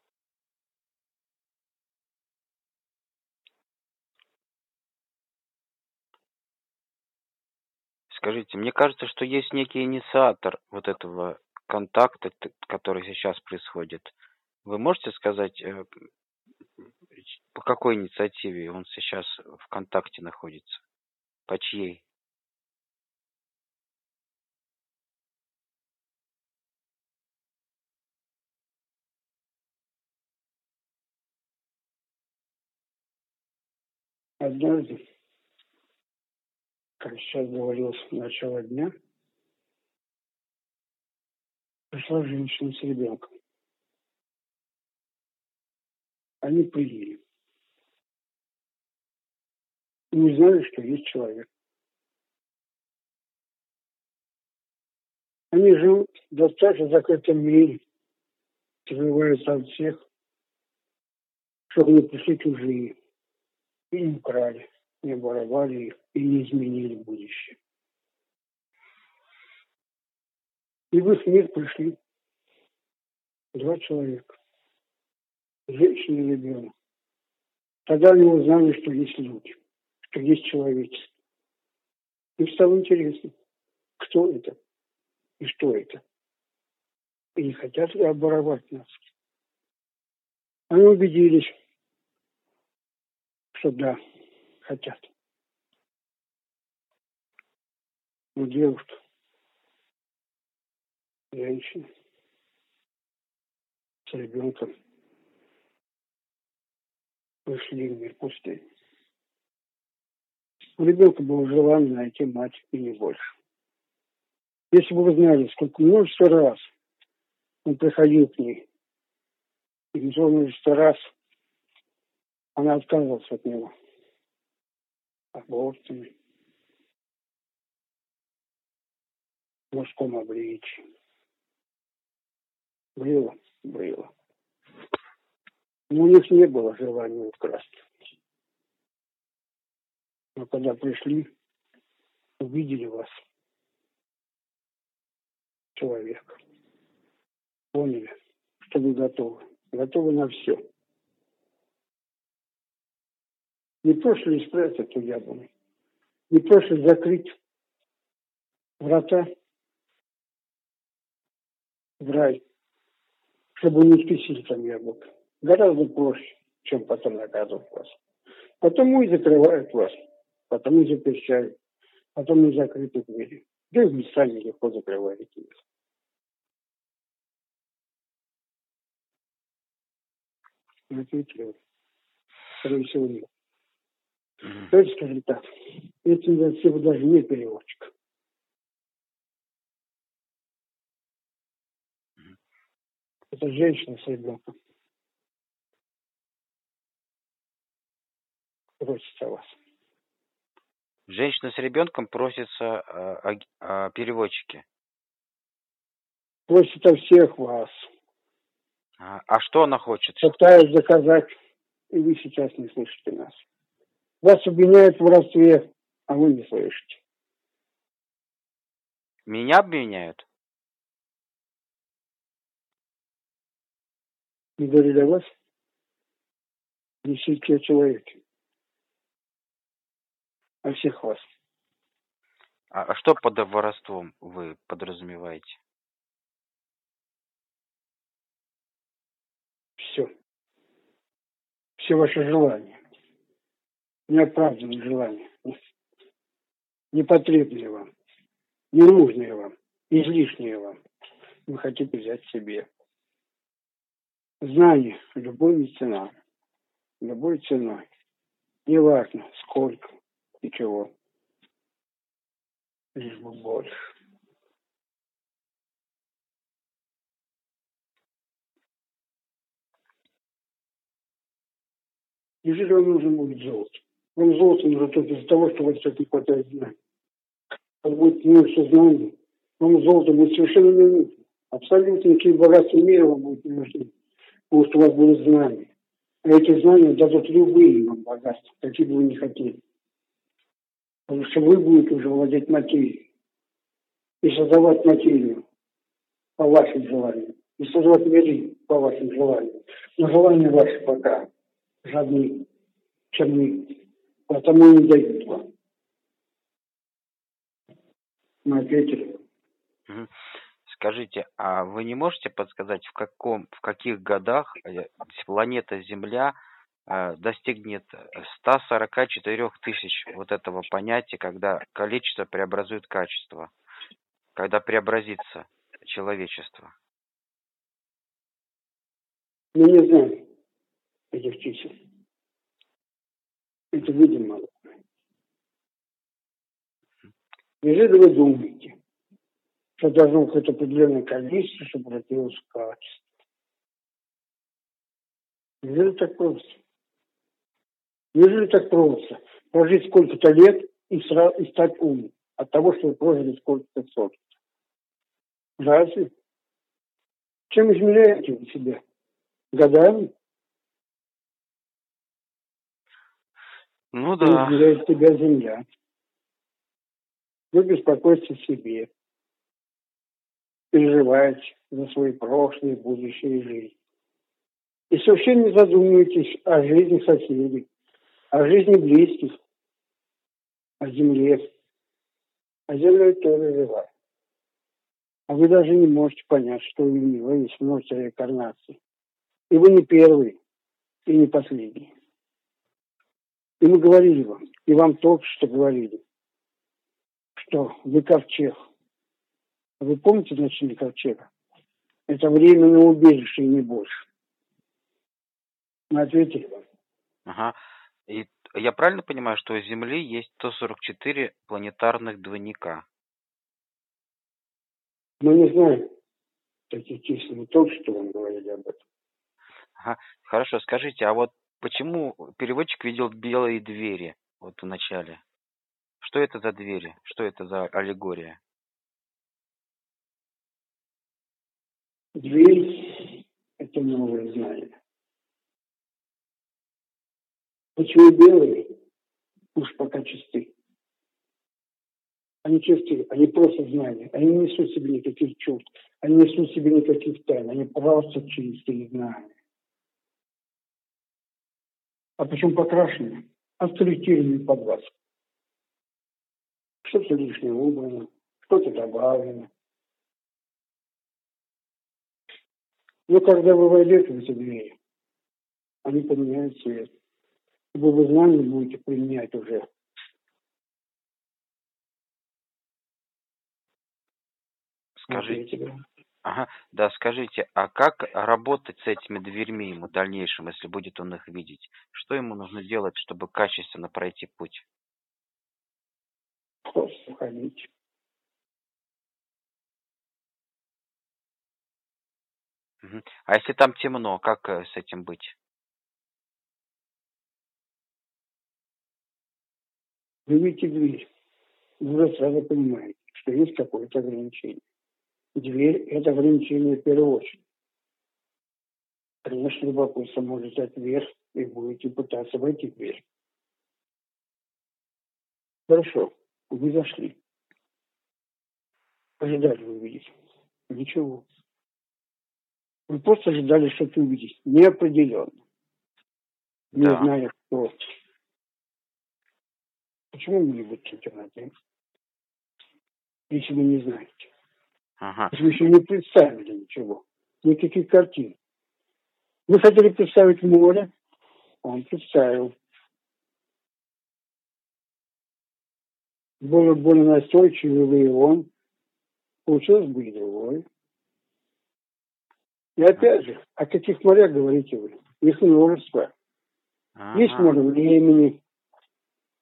Скажите, мне кажется, что есть некий инициатор вот этого контакта, который сейчас происходит. Вы можете сказать, э, по какой инициативе он сейчас в контакте находится? По чьей? Однажды, как сейчас говорилось, в начало дня, пришла женщина с ребенком. Они приняли. И не знали, что есть человек. Они живут в достаточно закрытом мире, скрываются от всех, чтобы не пришли чужие. И не украли, не воровали их и не изменили будущее. И в их мир пришли два человека. Женщина и ребенок. Тогда они узнали, что есть люди, что есть человечество. Им стало интересно, кто это и что это. И не хотят ли оборовать нас. Они убедились, что да, хотят. Но девушка, женщина с ребенком вышли в мир пустыни. У ребенка было желание найти мать и не больше. Если бы вы знали, сколько множество раз он приходил к ней, и множество раз она отказывалась от него. Абортами, мужском обличии. Было, было. Но у них не было желания украсть. Но когда пришли, увидели вас, человек, поняли, что вы готовы. Готовы на все. Не ли спрятать эту яблоню, не просто закрыть врата в рай, чтобы не вкусили там яблоко. Гораздо проще, чем потом наказывать вас. Потому и закрывают вас, потому и запрещают, потом и закрыты двери. Да и вы сами легко закрываете их. Ответили вы. Скорее всего, нет. Мгм. Давайте скажем так. Инициатива даже не переводчик. Это женщина с ребенком. Просится вас. Женщина с ребенком просится э, о, г- о переводчике. Просит всех вас. А, а что она хочет? Пытаюсь доказать, и вы сейчас не слышите нас. Вас обвиняют в воровстве, а вы не слышите. Меня обвиняют? Не говорили о вас? Несите о человеке. О всех вас. А, а что под воровством вы подразумеваете? Все. Все ваши желания неоправданные желания, непотребные вам, ненужные вам, излишние вам, вы хотите взять себе. Знание любой цена, любой ценой, неважно сколько и чего, лишь бы больше. Неужели вам нужен будет золото? Вам золото нужно только из-за того, что сейчас не хватает знаний. Как будет меньше знаний, вам золото будет совершенно не нужно. Абсолютно никакие богатства мира вам будут не нужны. Потому что у вас будут знания. А эти знания дадут любые вам богатства, какие бы вы ни хотели. Потому что вы будете уже владеть материей. И создавать материю по вашим желаниям. И создавать миры по вашим желаниям. Но желания ваши пока жадны, черны. Потому не дают вам. Мы ответили. Скажите, а вы не можете подсказать, в каком, в каких годах э, планета Земля э, достигнет 144 тысяч вот этого понятия, когда количество преобразует качество, когда преобразится человечество? Мы не знаем этих чисел. Это видимо. Неужели вы думаете, что должно быть определенное количество, чтобы родилось качество? Неужели так просто? Неужели так просто? Прожить сколько-то лет и, сразу, и стать умным от того, что вы прожили сколько-то сотен. Разве? Чем измеряете вы себя? Годами? Ну да. да. Измеряет тебя земля. Вы беспокоитесь о себе. Переживаете за свои прошлые, будущие жизни. И совсем не задумываетесь о жизни соседей, о жизни близких, о земле. А земля тоже жива. А вы даже не можете понять, что у него есть множество реинкарнаций. И вы не первый, и не последний. И мы говорили вам, и вам только что говорили, что вы ковчег. Вы помните значение ковчега? Это временное убежище и не больше. Мы ответили вам. Ага. И я правильно понимаю, что у Земли есть 144 планетарных двойника? Мы не знаем таких чисел, мы только что вам говорили об этом. Ага. Хорошо, скажите, а вот почему переводчик видел белые двери вот в начале? Что это за двери? Что это за аллегория? Дверь – это новое знание. Почему белые? Уж пока чисты. Они чисты, они просто знания. Они не несут себе никаких чувств, они не несут себе никаких тайн, они просто чистые знания. А почему покрашены? Авторитетами под вас. Что-то лишнее убрано, что-то добавлено. Но когда вы войдете в эти двери, они поменяют цвет. Вы вы знания будете применять уже. Скажите, ага, да, скажите, а как работать с этими дверьми ему в дальнейшем, если будет он их видеть? Что ему нужно делать, чтобы качественно пройти путь? Просто ходить. А если там темно, как э, с этим быть? Вы видите дверь. Вы сразу понимаете, что есть какое-то ограничение. Дверь – это ограничение в первую очередь. Конечно, любопытство может взять вверх и будете пытаться войти в дверь. Хорошо, вы зашли. Ожидали увидеть? Ничего. Вы просто ожидали что-то увидеть. Неопределенно. Не Да. зная, что. Почему вы не будете альтернативой? Если вы не знаете. Ага. Вы еще не представили ничего. Никаких картин. Вы хотели представить море, он представил. Было более настойчивый он. Получилось бы и другое. И опять же, о каких морях говорите вы? Их множество. Есть Ага. море времени,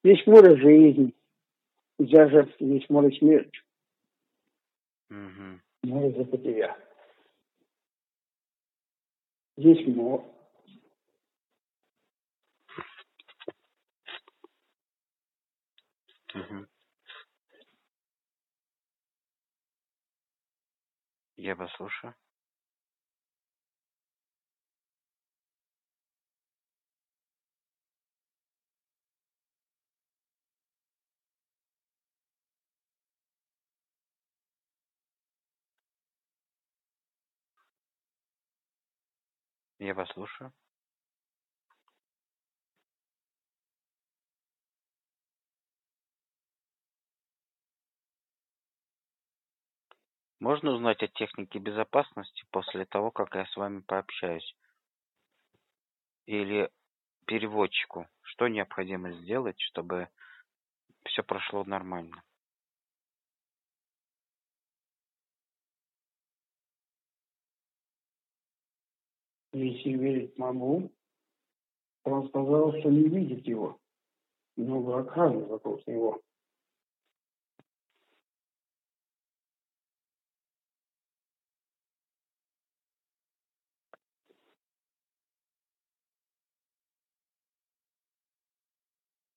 есть море жизни, даже есть море смерти, Угу. это Запотевя. Здесь много. Угу. Я послушаю. Я вас слушаю. Можно узнать о технике безопасности после того, как я с вами пообщаюсь? Или переводчику? Что необходимо сделать, чтобы все прошло нормально? Если верить могу, он сказал, что не видит его. Много охраны вокруг него.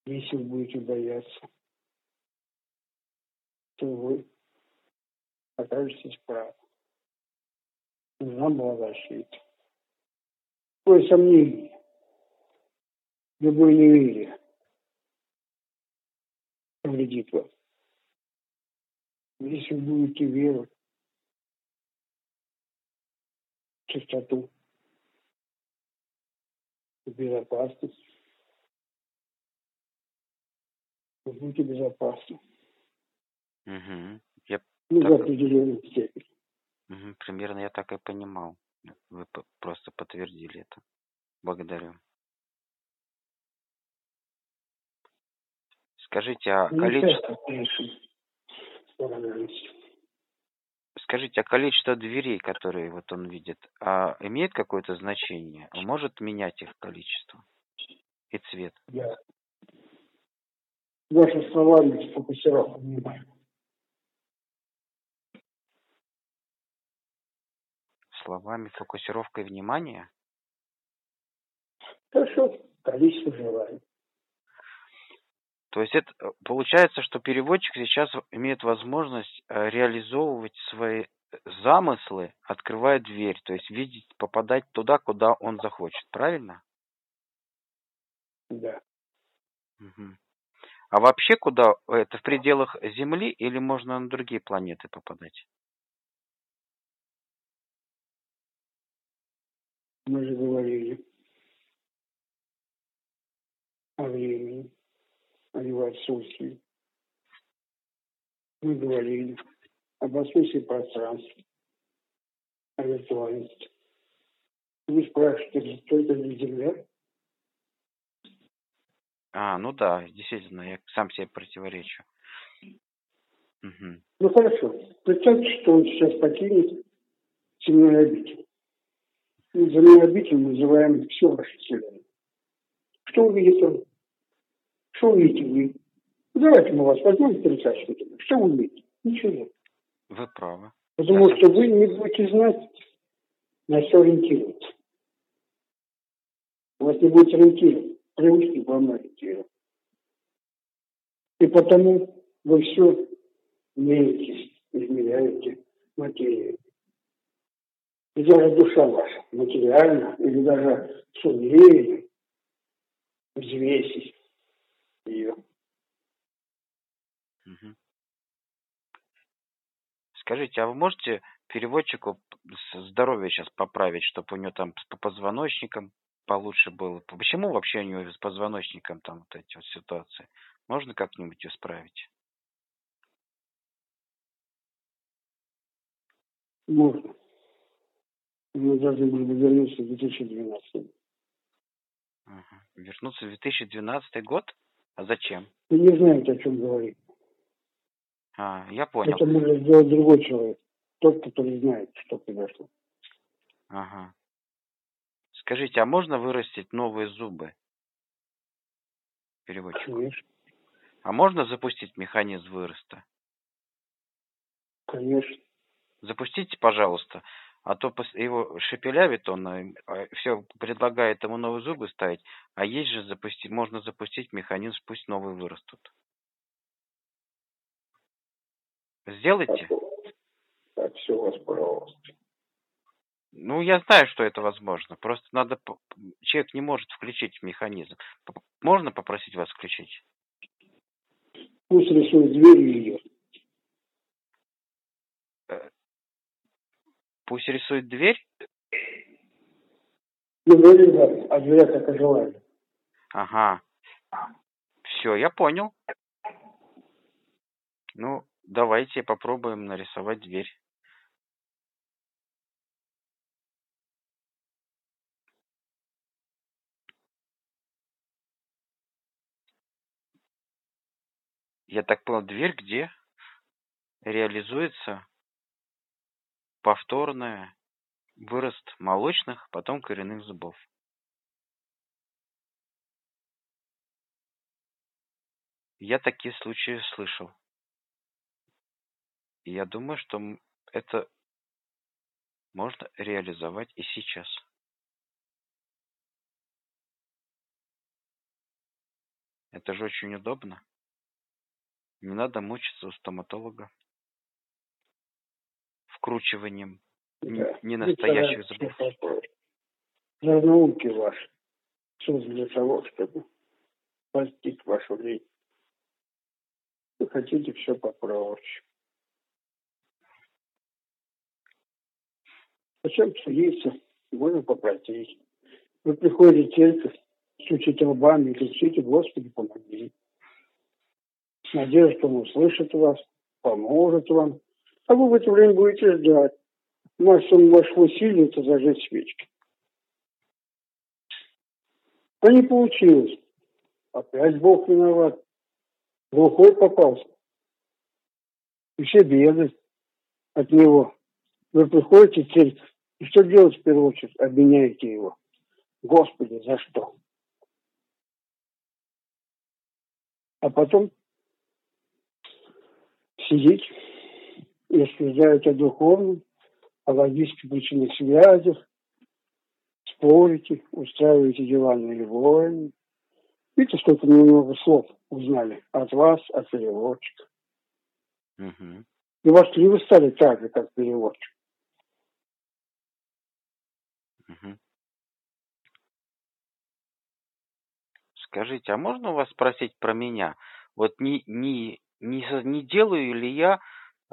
Если вы будете бояться, то вы окажетесь правы. Нужна была защита. Какое сомнение, любое неверие повредит вас. Если вы будете верить в чистоту, в безопасность, вы будете безопасны. Угу. Я Ну, Так. в определенной степени. мгм, примерно я так и понимал. Вы просто подтвердили это. Благодарю. Скажите, а Ну, количество, скажите, а количество дверей, которые вот он видит, а имеет какое-то значение? Он может менять их количество и цвет? Я ваши слова не сфокусировал внимание. Словами фокусировкой внимания? Хорошо, количество желаний. То есть это э, получается, что переводчик сейчас имеет возможность э, реализовывать свои э, замыслы, открывая дверь, то есть видеть, попадать туда, куда он захочет, правильно? Да. Мгм. А вообще куда? Это в пределах Земли или можно на другие планеты попадать? Мы же говорили о времени, о его отсутствии. Мы говорили об отсутствии пространства, о виртуальности. Вы спрашиваете, только ли Земля? А, ну да, действительно, я сам себе противоречу. Мгм. Ну хорошо, представьте, что он сейчас покинет земной обитель. Земной обитель называем все ваше. Что увидит он? Что увидите вы? Давайте мы вас возьмем что-то. Что вы увидите? Ничего. Вы правы. Потому Я что вы не будете знать, на что ориентироваться. У вас не будет ориентироваться, привычки вам ориентироваться. И потому вы все меритесь, измеряете материю. И даже душа ваша материальна, или даже сумеет взвесить ее. Скажите, а вы можете переводчику здоровье сейчас поправить, чтобы у него там по позвоночником получше было? Почему вообще у него с позвоночником там вот эти вот ситуации? Можно как-нибудь исправить? Можно. Мы должны были бы вернуться в 2012 Ага. Вернуться в 2012 год? А зачем? Вы не знаете, о чем говорить. А, я понял. Это может сделать другой человек. Тот, который знает, что произошло. Ага. Скажите, а можно вырастить новые зубы? Переводчику. Конечно. А можно запустить механизм выроста? Конечно. Запустите, пожалуйста. А то его шепелявит он, все предлагает ему новые зубы ставить, а есть же запустить, можно запустить механизм, пусть новые вырастут. Сделайте? Так, все, вас, пожалуйста. Ну, я знаю, что это возможно. Просто надо... Человек не может включить механизм. Можно попросить вас включить? Пусть рисует дверь ее. Э, пусть рисует дверь? Дверь. А дверь так желание. Ага. Все, я понял. Ну, давайте попробуем нарисовать дверь. Я так понял, дверь где реализуется повторный вырост молочных, потом коренных зубов. Я такие случаи слышал. И я думаю, что это можно реализовать и сейчас. Это же очень удобно. Не надо мучиться у стоматолога вкручиванием да. не настоящих зубов. За науки ваши. Все для того, чтобы постиг вашу жизнь. Вы хотите все попроще. Зачем судиться? Можно попросить. Вы приходите в церковь, стучите лбами и кричите, Господи, помоги. Надеждой, что Он услышит вас, поможет вам. А вы в это время будете ждать. Максимум вашего усилия – это зажечь свечки. А не получилось. Опять Бог виноват. Глухой попался. И все беды от него. Вы приходите в церковь, и что делать в первую очередь? Обвиняете его. Господи, за что? А потом сидеть и рассуждаете о духовном, о логических причинных связях, спорите, устраиваете на войны. Видите, сколько мы много слов узнали от вас, от переводчика. Угу. И вас стали так же, как переводчик. Угу. Скажите, а можно у вас спросить про меня? Вот не, не, не, не делаю ли я,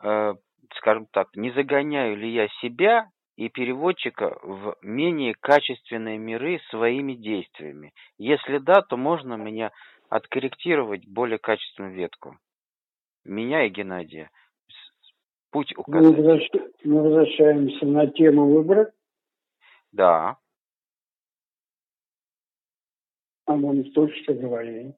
э, скажем так, не загоняю ли я себя и переводчика в менее качественные миры своими действиями? Если да, то можно меня откорректировать более качественную ветку. Меня и Геннадия. Путь указать. Мы возвращаемся на тему выбора. Да. А мы только что говорили.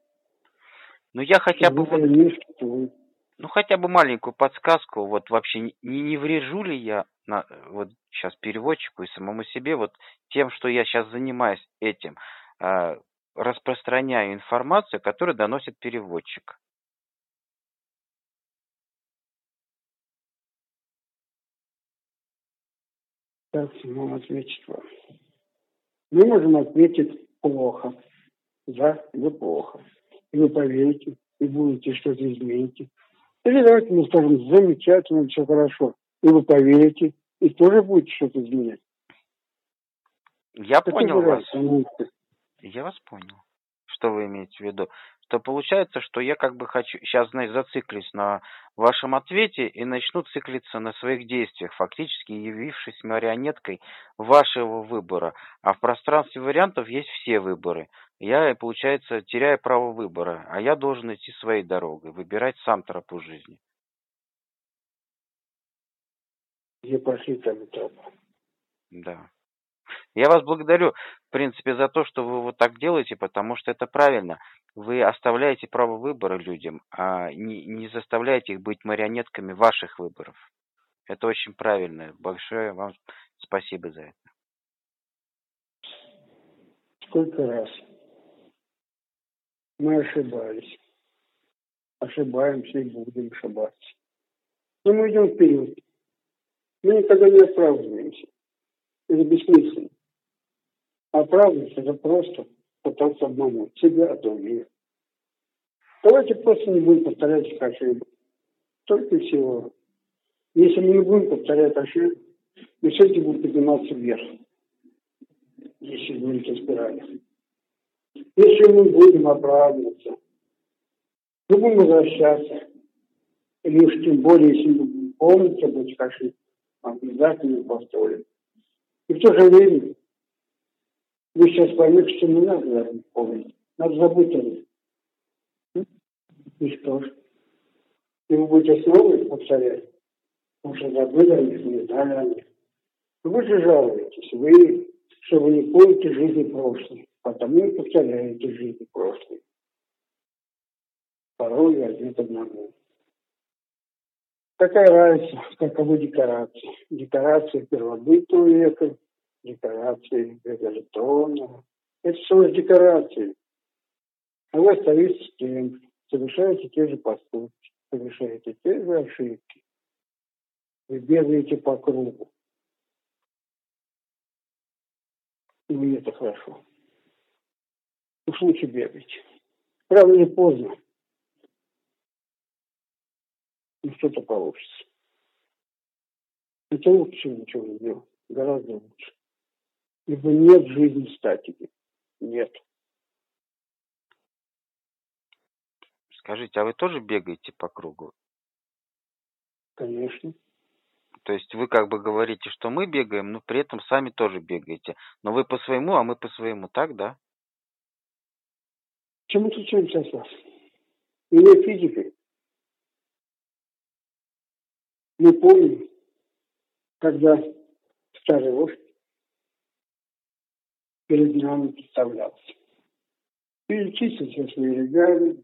Ну, я хотя бы... Вот, ну, хотя бы маленькую подсказку, вот вообще не, не врежу ли я на, вот сейчас переводчику и самому себе вот тем, что я сейчас занимаюсь этим, э, распространяю информацию, которую доносит переводчик. Как ему ответить вам? Мы можем ответить плохо. Да, вы плохо. И вы поверите, и будете что-то измените. Или давайте мы скажем, замечательно, все хорошо. И вы поверите, и тоже будете что-то изменять. Я Это понял вас. Я вас понял. Что вы имеете в виду? То получается, что я как бы хочу, сейчас, знаете, зациклюсь на вашем ответе и начну циклиться на своих действиях, фактически явившись марионеткой вашего выбора. А в пространстве вариантов есть все выборы. Я, получается, теряю право выбора, а я должен идти своей дорогой, выбирать сам тропу жизни. Где пошли там тропа? Да. Я вас благодарю, принципе, за то, что вы вот так делаете, потому что это правильно. Вы оставляете право выбора людям, а не, не заставляете их быть марионетками ваших выборов. Это очень правильно. Большое вам спасибо за это. Сколько раз мы ошибались. Ошибаемся и будем ошибаться. Но мы идем вперед. Мы никогда не оправдываемся. Это бессмысленно. Оправдываться – это просто пытаться обмануть себя, а других. Давайте просто не будем повторять их ошибок. Только всего. Если мы не будем повторять ошибки, мы все-таки будем подниматься вверх, если о спирали. Если мы будем оправдываться, мы будем возвращаться, или уж тем более, если мы помните об этих ошибках, обязательно повторим. И в то же время вы сейчас поймете, что не надо помнить. Надо забыть о них. И что ж? И вы будете снова их повторять. Уже забыли о них, не знали о них. Вы же жалуетесь, вы, что вы не помните жизни прошлой, потому и повторяете жизни прошлой. Порой ответ одному. Какая разница, каковы декорации? Декорации первобытного века, декорации революционного. Это всего лишь декорации. А вы остаетесь тем, совершаете те же поступки, совершаете те же ошибки. Вы бегаете по кругу. И вы это хорошо. Уж лучше бегайте. Правда, не поздно. И что-то получится. Это лучше, чем ничего не делать. Гораздо лучше. Ибо нет жизни статики. Нет. Скажите, а вы тоже бегаете по кругу? Конечно. То есть вы как бы говорите, что мы бегаем, но при этом сами тоже бегаете. Но вы по своему, а мы по своему, так, да? Чем мы отличаемся от вас? Или физикой? Мы помним, когда старый вождь перед нами представлялся. Перечислил все свои регалии.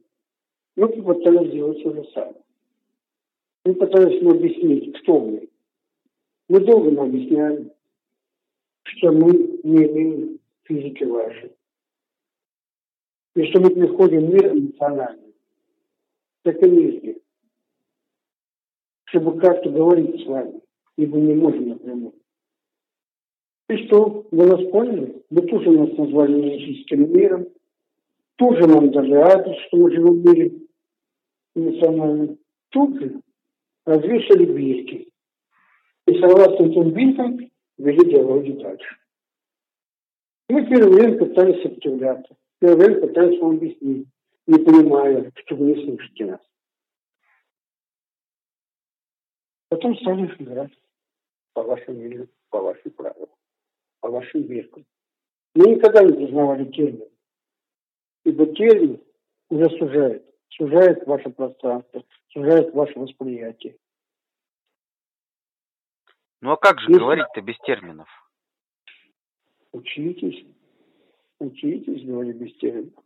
Мы попытались сделать то же самое. Мы пытались ему объяснить, кто мы. Мы долго ему объясняли, что мы не имеем физики вашей. И что мы приходим в мир эмоциональный, как энергия, чтобы как-то говорить с вами, ибо не можем напрямую. И что, вы нас поняли? Вы тоже нас назвали энергетическим миром, тоже нам дали адрес, что мы живем в мире эмоциональном. Тут же развешали бирки. И согласно этим биркам вели диалоги дальше. Мы первое время пытались сопротивляться. Первое время пытались вам объяснить, не понимая, что вы не слышите нас. Потом стали играть по вашим по вашим правилам, по вашим биркам. Мы никогда не признавали термин. Ибо термин уже сужает, сужает ваше пространство, сужает ваше восприятие. Ну а как же Если- говорить-то без терминов? Учитесь, учитесь говорить без терминов.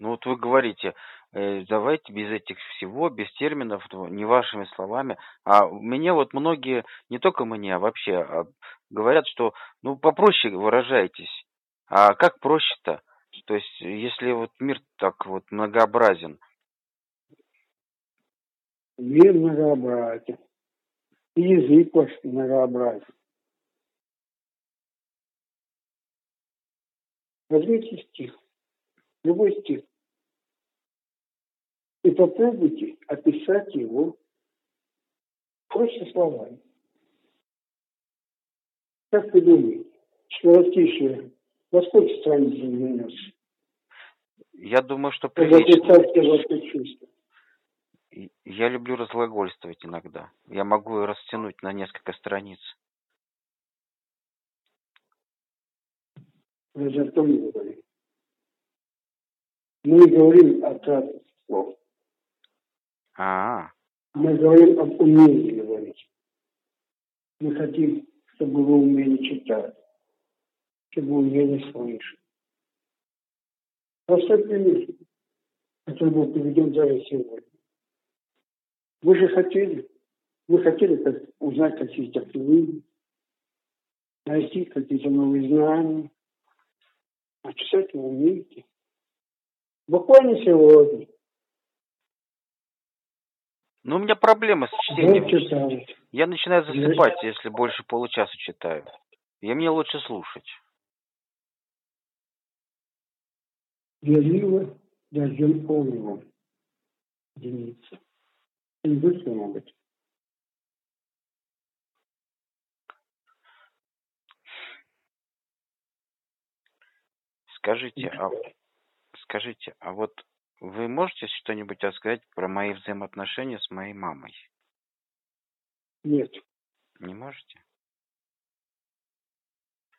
Ну вот вы говорите, давайте без этих всего, без терминов, не вашими словами. А мне вот многие, не только мне, а вообще а, говорят, что ну попроще выражайтесь. А как проще-то? То есть, если вот мир так вот многообразен, Мир многообразен. И язык ваш многообразен. Возьмите стих, любой стих, и попробуйте описать его просто словами. Как вы думаете, скоротейшее во сколько страниц развернется? я думаю, что прилично. Я люблю разглагольствовать иногда. Я могу растянуть на несколько страниц. Даже о том не говорим. Мы говорим о трате слов. А, Мы говорим об умении говорить. Мы хотим, чтобы вы умели читать, чтобы умели слышать. Простой пример, который был приведен даже сегодня. Вы же хотели, вы хотели как, узнать какие-то книги, найти какие-то новые знания, а читать вы умеете. Буквально сегодня ну, у меня проблема с чтением. Я, начинаю засыпать, я... если больше получаса читаю. И мне лучше слушать. Верила дождем полного. Единица. Не должно. Скажите, а, скажите, а вот вы можете что-нибудь рассказать про мои взаимоотношения с моей мамой? Нет. Не можете?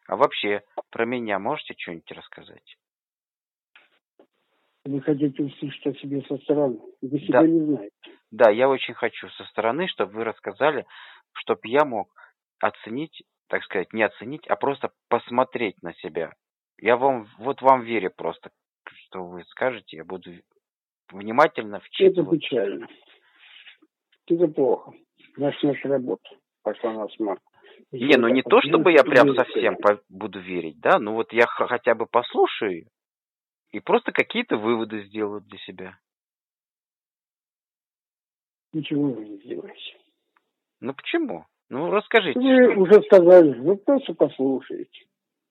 А вообще, про меня можете что-нибудь рассказать? Вы хотите услышать о себе со стороны. Вы себя Да. не знаете. Да, я очень хочу со стороны, чтобы вы рассказали, чтобы я мог оценить, так сказать, не оценить, а просто посмотреть на себя. Я вам, вот вам верю просто, что вы скажете, я буду внимательно Это вчитываться. печально. Это плохо. Значит, наша работа пошла на смарку. Не, ну не то, чтобы я прям совсем по- буду верить, да, ну вот я хотя бы послушаю и просто какие-то выводы сделаю для себя. Ничего вы не сделаете. Ну почему? Ну расскажите. Вы что- уже сказали, вы просто послушаете.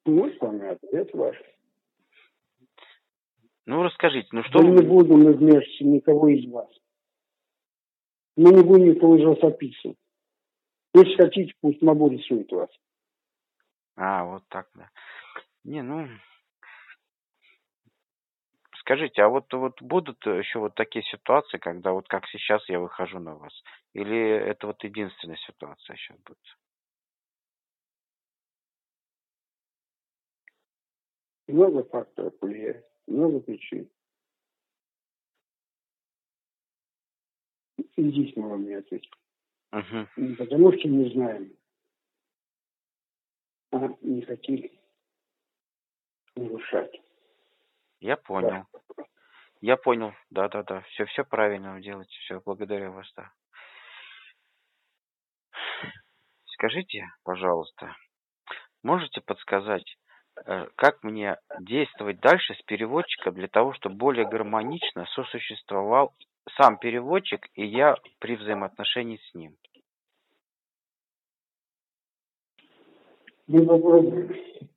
Вот вам и ответ ваш. Ну расскажите, ну что Мы не будем вмешиваться никого из вас. Мы не будем никого из вас описывать. Если хотите, пусть Мабу рисует вас. А, вот так, да. Не, ну... Скажите, а вот, вот будут еще вот такие ситуации, когда вот как сейчас я выхожу на вас? Или это вот единственная ситуация сейчас будет? Много факторов влияет, много причин. И здесь мы вам не ответим. Угу. Не потому что не знаем, а не хотели нарушать. Я понял. Я понял. Да-да-да. Все, все правильно вы делаете. Все, благодарю вас, да. Скажите, пожалуйста, можете подсказать, как мне действовать дальше с переводчиком для того, чтобы более гармонично сосуществовал сам переводчик и я при взаимоотношении с ним? Мы попробуем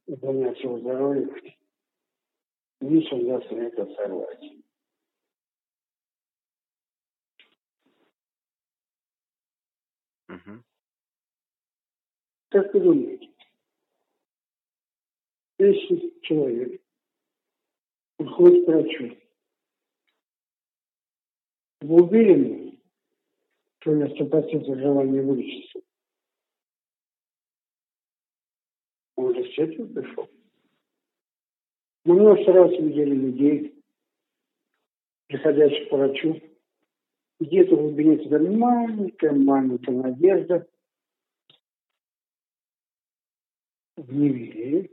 заняться его здоровьем. Видишь, он даст мне это сорвать. Мгм. Как вы думаете, если человек. Приходит к врачу, вы уверены, что у него 100% желание вылечиться? Он же с этим пришел. Мы много раз видели людей, приходящих к врачу, где-то в глубине тебя маленькая-маленькая надежда. В неверие,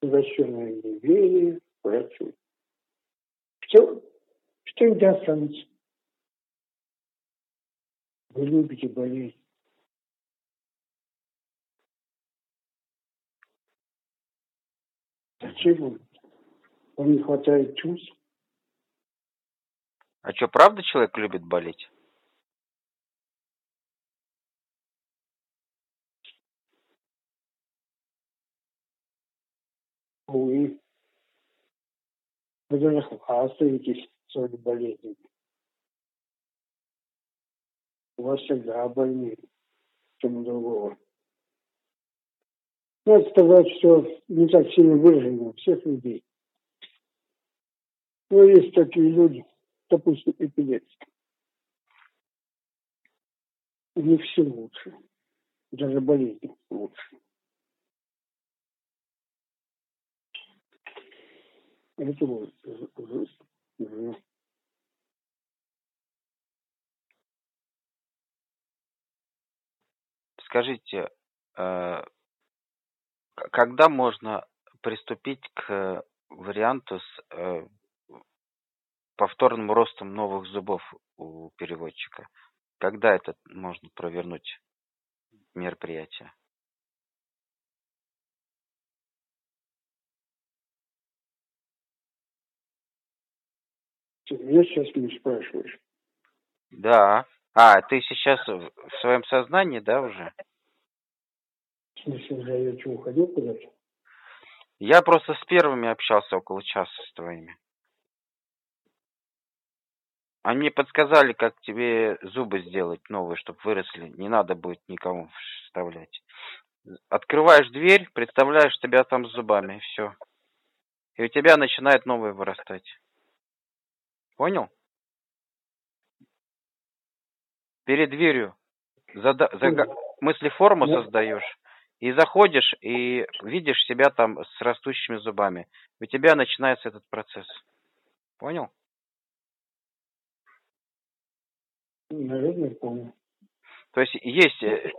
возвращенное неверие к врачу. Что, что им останется? Вы любите болеть. Зачем вам? Вам не хватает чувств? А что, правда человек любит болеть? Увы. Вы даже хвастаетесь своей болезнью. У вас всегда больнее, чем у другого. Надо сказать, что не так сильно выражено у всех людей. Но есть такие люди, допустим, эпилепсия. У них все лучше. Даже болезни лучше. Это вот жизнь. Жизнь. Скажите, э, когда можно приступить к варианту с э, повторным ростом новых зубов у переводчика? Когда это можно провернуть мероприятие? Ты меня сейчас не спрашиваешь. Да. А, ты сейчас в своем сознании, да, уже? В смысле, уже я что, уходил куда-то? Я просто с первыми общался около часа с твоими. Они мне подсказали, как тебе зубы сделать новые, чтобы выросли. Не надо будет никому вставлять. Открываешь дверь, представляешь себя там с зубами, и все. и у тебя начинает новые вырастать. Понял? Перед дверью зада, зага, мыслеформу Да. создаешь, и заходишь, и видишь себя там с растущими зубами. У тебя начинается этот процесс. Понял? Наверное, понял. То есть есть... э,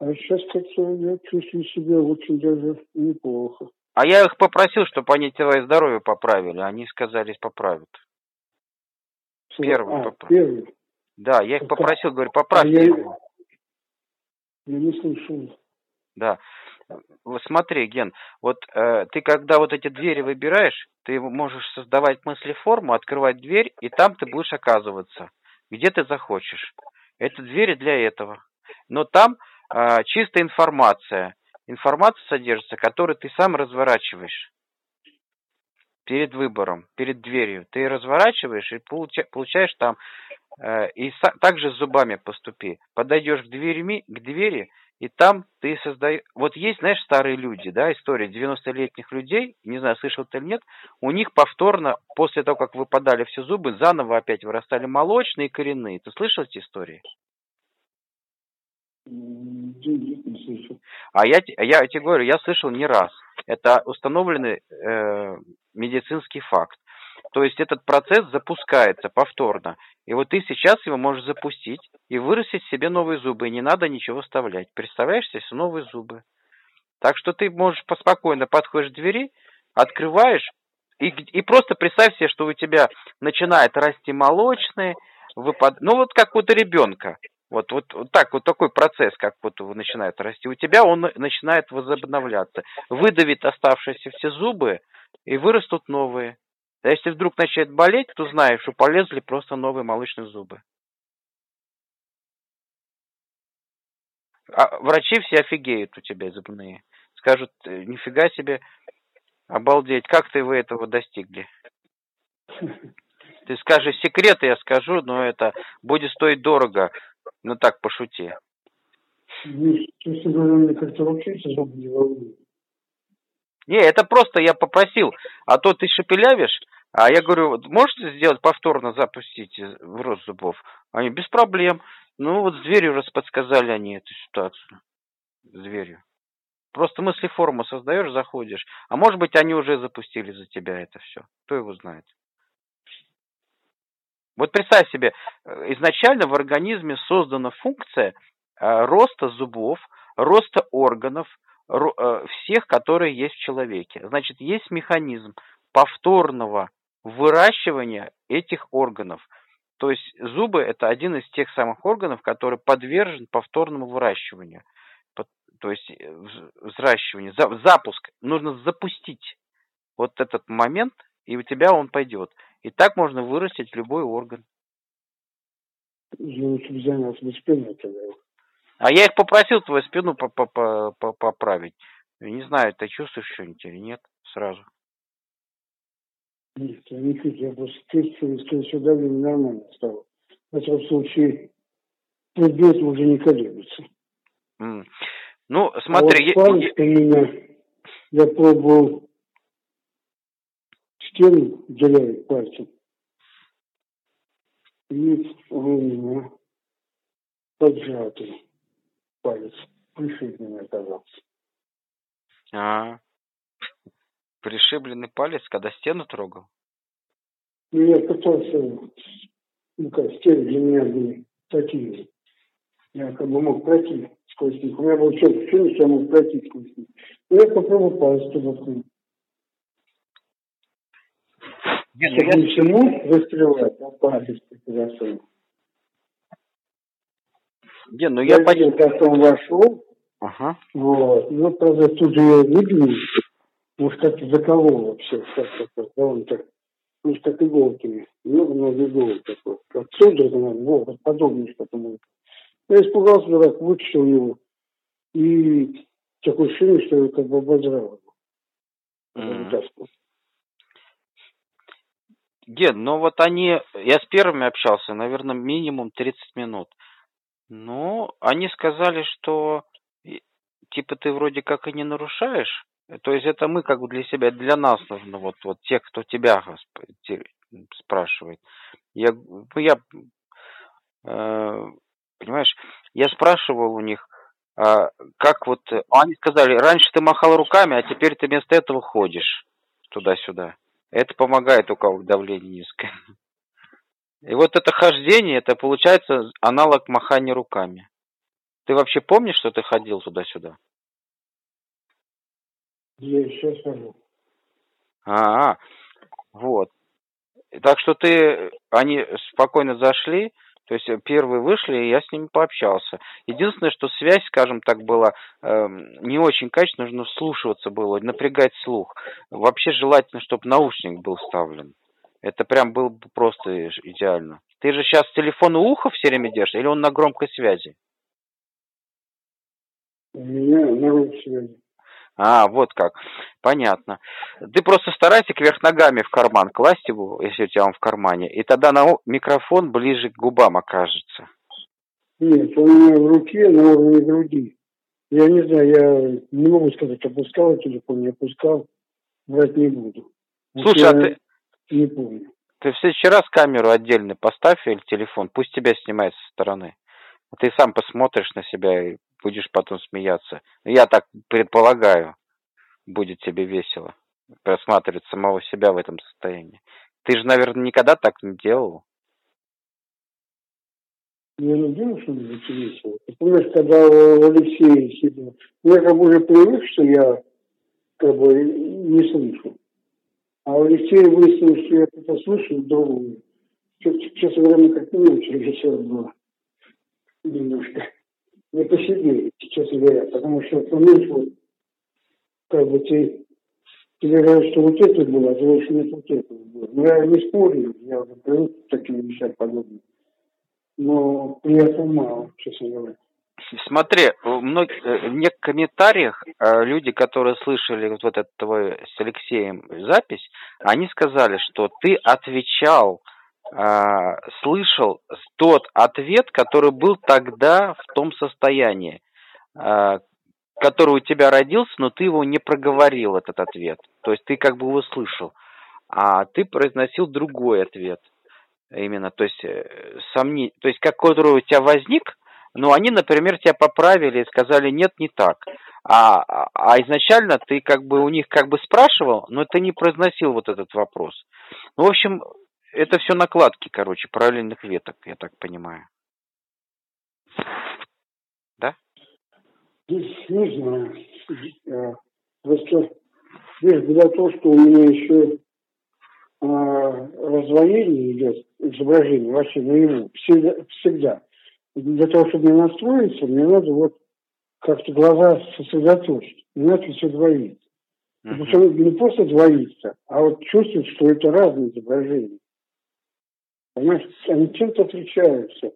А сейчас как-то я чувствую себя очень даже неплохо. А я их попросил, чтобы они твое здоровье поправили. Они сказали, поправят. Первый а, поправ- первый. Да, я их Так, попросил, говорю, поправьте я- его. Я не слышал. Да. Смотри, Ген, вот э, ты когда вот эти двери выбираешь, ты можешь создавать мыслеформу, открывать дверь, и там ты будешь оказываться, где ты захочешь. Это двери для этого. Но там э, чистая информация. Информация содержится, которую ты сам разворачиваешь перед выбором, перед дверью. Ты разворачиваешь и получа- получаешь там э, и также с зубами поступи. Подойдешь к двери, к двери, и там ты создаешь... Вот есть, знаешь, старые люди, да, история 90-летних людей, не знаю, слышал ты или нет, у них повторно, после того, как выпадали все зубы, заново опять вырастали молочные и коренные. Ты слышал эти истории? А я, я тебе говорю, я слышал не раз. Это установленный э, медицинский факт. То есть этот процесс запускается повторно. И вот ты сейчас его можешь запустить и вырастить себе новые зубы. И не надо ничего вставлять. Представляешь себе новые зубы. Так что ты можешь поспокойно подходишь к двери, открываешь, и, и просто представь себе, что у тебя начинает расти молочные, выпад... ну вот как у ребенка. Вот, вот, вот так, вот такой процесс, как вот начинает расти. У тебя он начинает возобновляться. Выдавит оставшиеся все зубы, и вырастут новые. А если вдруг начнет болеть, то знаешь, что полезли просто новые молочные зубы. А врачи все офигеют у тебя зубные. Скажут, «Э, нифига себе, обалдеть, как ты вы этого достигли? Ты скажешь секреты, я скажу, но это будет стоить дорого. Ну так, пошути. Ну, не это просто я попросил, а то ты шепелявишь, а я говорю, можете сделать повторно запустить в рост зубов? Они, без проблем. Ну вот с дверью раз подсказали они эту ситуацию. С дверью. Просто мыслеформу создаешь, заходишь. А может быть, они уже запустили за тебя это все. Кто его знает. Вот представь себе, э, изначально в организме создана функция э, роста зубов, роста органов, э, всех, которые есть в человеке. Значит, есть механизм повторного выращивания этих органов. То есть зубы это один из тех самых органов, который подвержен повторному выращиванию. То есть вз- взращиванию, за- запуск. Нужно запустить вот этот момент, и у тебя он пойдет. И так можно вырастить любой орган. Я лучше бы занялся бы спиной тогда. А я их попросил твою спину по- по- по- по- поправить. Не знаю, ты чувствуешь что-нибудь или нет сразу. Нет, я не чувствую, я просто чувствую, что все давление нормально стало. В этом случае предмет уже не колеблется. М. Ну, а смотри, е- вот у меня, я пробовал стену дырявить пальцем. И он у меня поджатый палец. Пришибленный оказался. А, пришибленный палец, когда стену трогал? Ну, я пытался, ну как, стены для меня были такие. Я как бы мог пройти сквозь них. У меня был четкий фильм, что я мог пройти сквозь них. Но я попробовал палец туда Нет, Чтобы не всему застревать, палец засунул. Ген, ну Я я понял. как он вошел, Ага. вот, ну, правда, тут же я выдвинул, может, как-то закололо все, как такое, довольно так, ну, как иголками, много-много иголок такой, как судорога, наверное, ну, вот подобное что-то. Я испугался, дурак, вытащил его, и такое ощущение, что я как бы ободрал его. Мгм. Ген, ну вот они, я с первыми общался, наверное, минимум 30 минут. Ну, они сказали, что типа ты вроде как и не нарушаешь То есть это мы как бы для себя, для нас нужно, вот, вот тех, кто тебя спрашивает. Я, ну, я э, понимаешь, я спрашивал у них, э, как вот, они сказали, раньше ты махал руками, а теперь ты вместо этого ходишь туда-сюда. Это помогает, у кого давление низкое. И вот это хождение, это получается аналог махания руками. Ты вообще помнишь, что ты ходил туда-сюда? Я сейчас хожу. А, -а, вот. Так что ты, они спокойно зашли, то есть первые вышли, и я с ними пообщался. Единственное, что связь, скажем так, была э, не очень качественная, нужно вслушиваться было, напрягать слух. Вообще желательно, чтобы наушник был вставлен. Это прям было бы просто идеально. Ты же сейчас телефон у уха все время держишь, или он на громкой связи? У меня на громкой связи. А, вот как. Понятно. Ты просто старайся кверх ногами в карман класть его, если у тебя он в кармане, и тогда на микрофон ближе к губам окажется. Нет, он у меня в руке на уровне груди. Я не знаю, я не могу сказать, опускал телефон, не опускал, брать не буду. Слушай, а ты, не помню. Ты в следующий раз камеру отдельно поставь или телефон, пусть тебя снимает со стороны. Ты сам посмотришь на себя и будешь потом смеяться. Я так предполагаю, будет тебе весело просматривать самого себя в этом состоянии. Ты же, наверное, никогда так не делал. Я не думал, что будет весело. Ты понимаешь, когда у Алексея сидел, я как бы уже привык, что я как бы не слышу. А у Алексея выяснилось, что я это слышу другую. Честно говоря, мне как-то не очень весело было. Немножко. Не по себе, честно говоря. Потому что поменьше, как бы ты тебе говорят, что вот это было, а больше нет вот этого было. Но я не спорю, я уже привык к таким вещам подобным. Но приятно мало, честно говоря. Смотри, мног... Э, в комментариях э, люди, которые слышали вот этот твой с Алексеем запись, они сказали, что ты отвечал, э, слышал тот ответ, который был тогда в том состоянии, который у тебя родился, но ты его не проговорил, этот ответ. То есть ты как бы его слышал, а ты произносил другой ответ. Именно, то есть, сомни... то есть, который у тебя возник, но они, например, тебя поправили и сказали, нет, не так. А, а изначально ты как бы у них как бы спрашивал, но ты не произносил вот этот вопрос. Ну, в общем, это все накладки, короче, параллельных веток, я так понимаю. Да? Не, не знаю. Э, просто для того, что у меня еще а, раздвоение идет изображение вообще наяву, всегда, всегда для того, чтобы не настроиться, мне надо вот как-то глаза сосредоточить. Иначе все двоится. Uh-huh. Причем не просто двоится, а вот чувствовать, что это разные изображения. Понимаешь, они чем-то отличаются.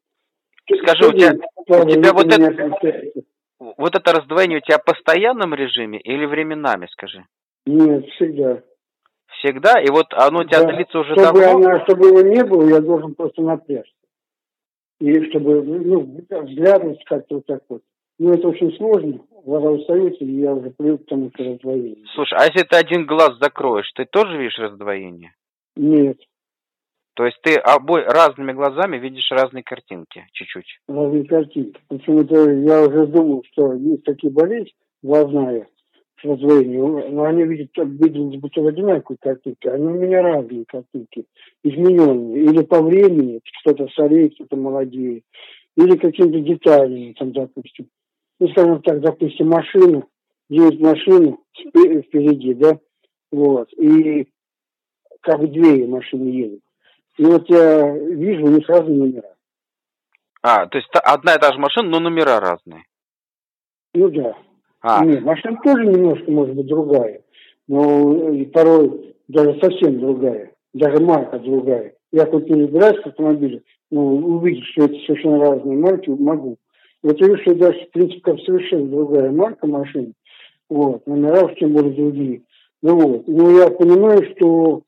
Скажи, у тебя, у тебя вот это, вот это раздвоение у тебя в постоянном режиме или временами, скажи? Нет, всегда. Всегда? И вот оно у тебя да. длится уже чтобы давно? Она, чтобы его не было, я должен просто напрячься и чтобы ну, взглядывать как-то вот так вот. Ну, это очень сложно, глаза устаются, и я уже привык к тому, что раздвоение. Слушай, а если ты один глаз закроешь, ты тоже видишь раздвоение? Нет. То есть ты обои разными глазами видишь разные картинки, чуть-чуть? Разные картинки. Почему-то я уже думал, что есть такие болезни глазная, с раздвоением, но они видят, видят будто в одинаковой картинке, они у меня разные картинки, измененные, или по времени, кто-то стареет, кто-то молодеет, или какими-то деталями, там, допустим, ну, скажем так, допустим, машина, едет машина впереди, да, вот, и как две машины едут. И вот я вижу, у них разные номера. А, то есть одна и та же машина, но номера разные. Ну да. А. Нет, машина тоже немножко может быть другая, но порой даже совсем другая, даже марка другая. Я хоть не разбираюсь в автомобиле, но увидеть, что это совершенно разные марки, могу. Вот я вижу, что даже, в принципе, совершенно другая марка машины, вот, номера тем более другие. Ну вот, но я понимаю, что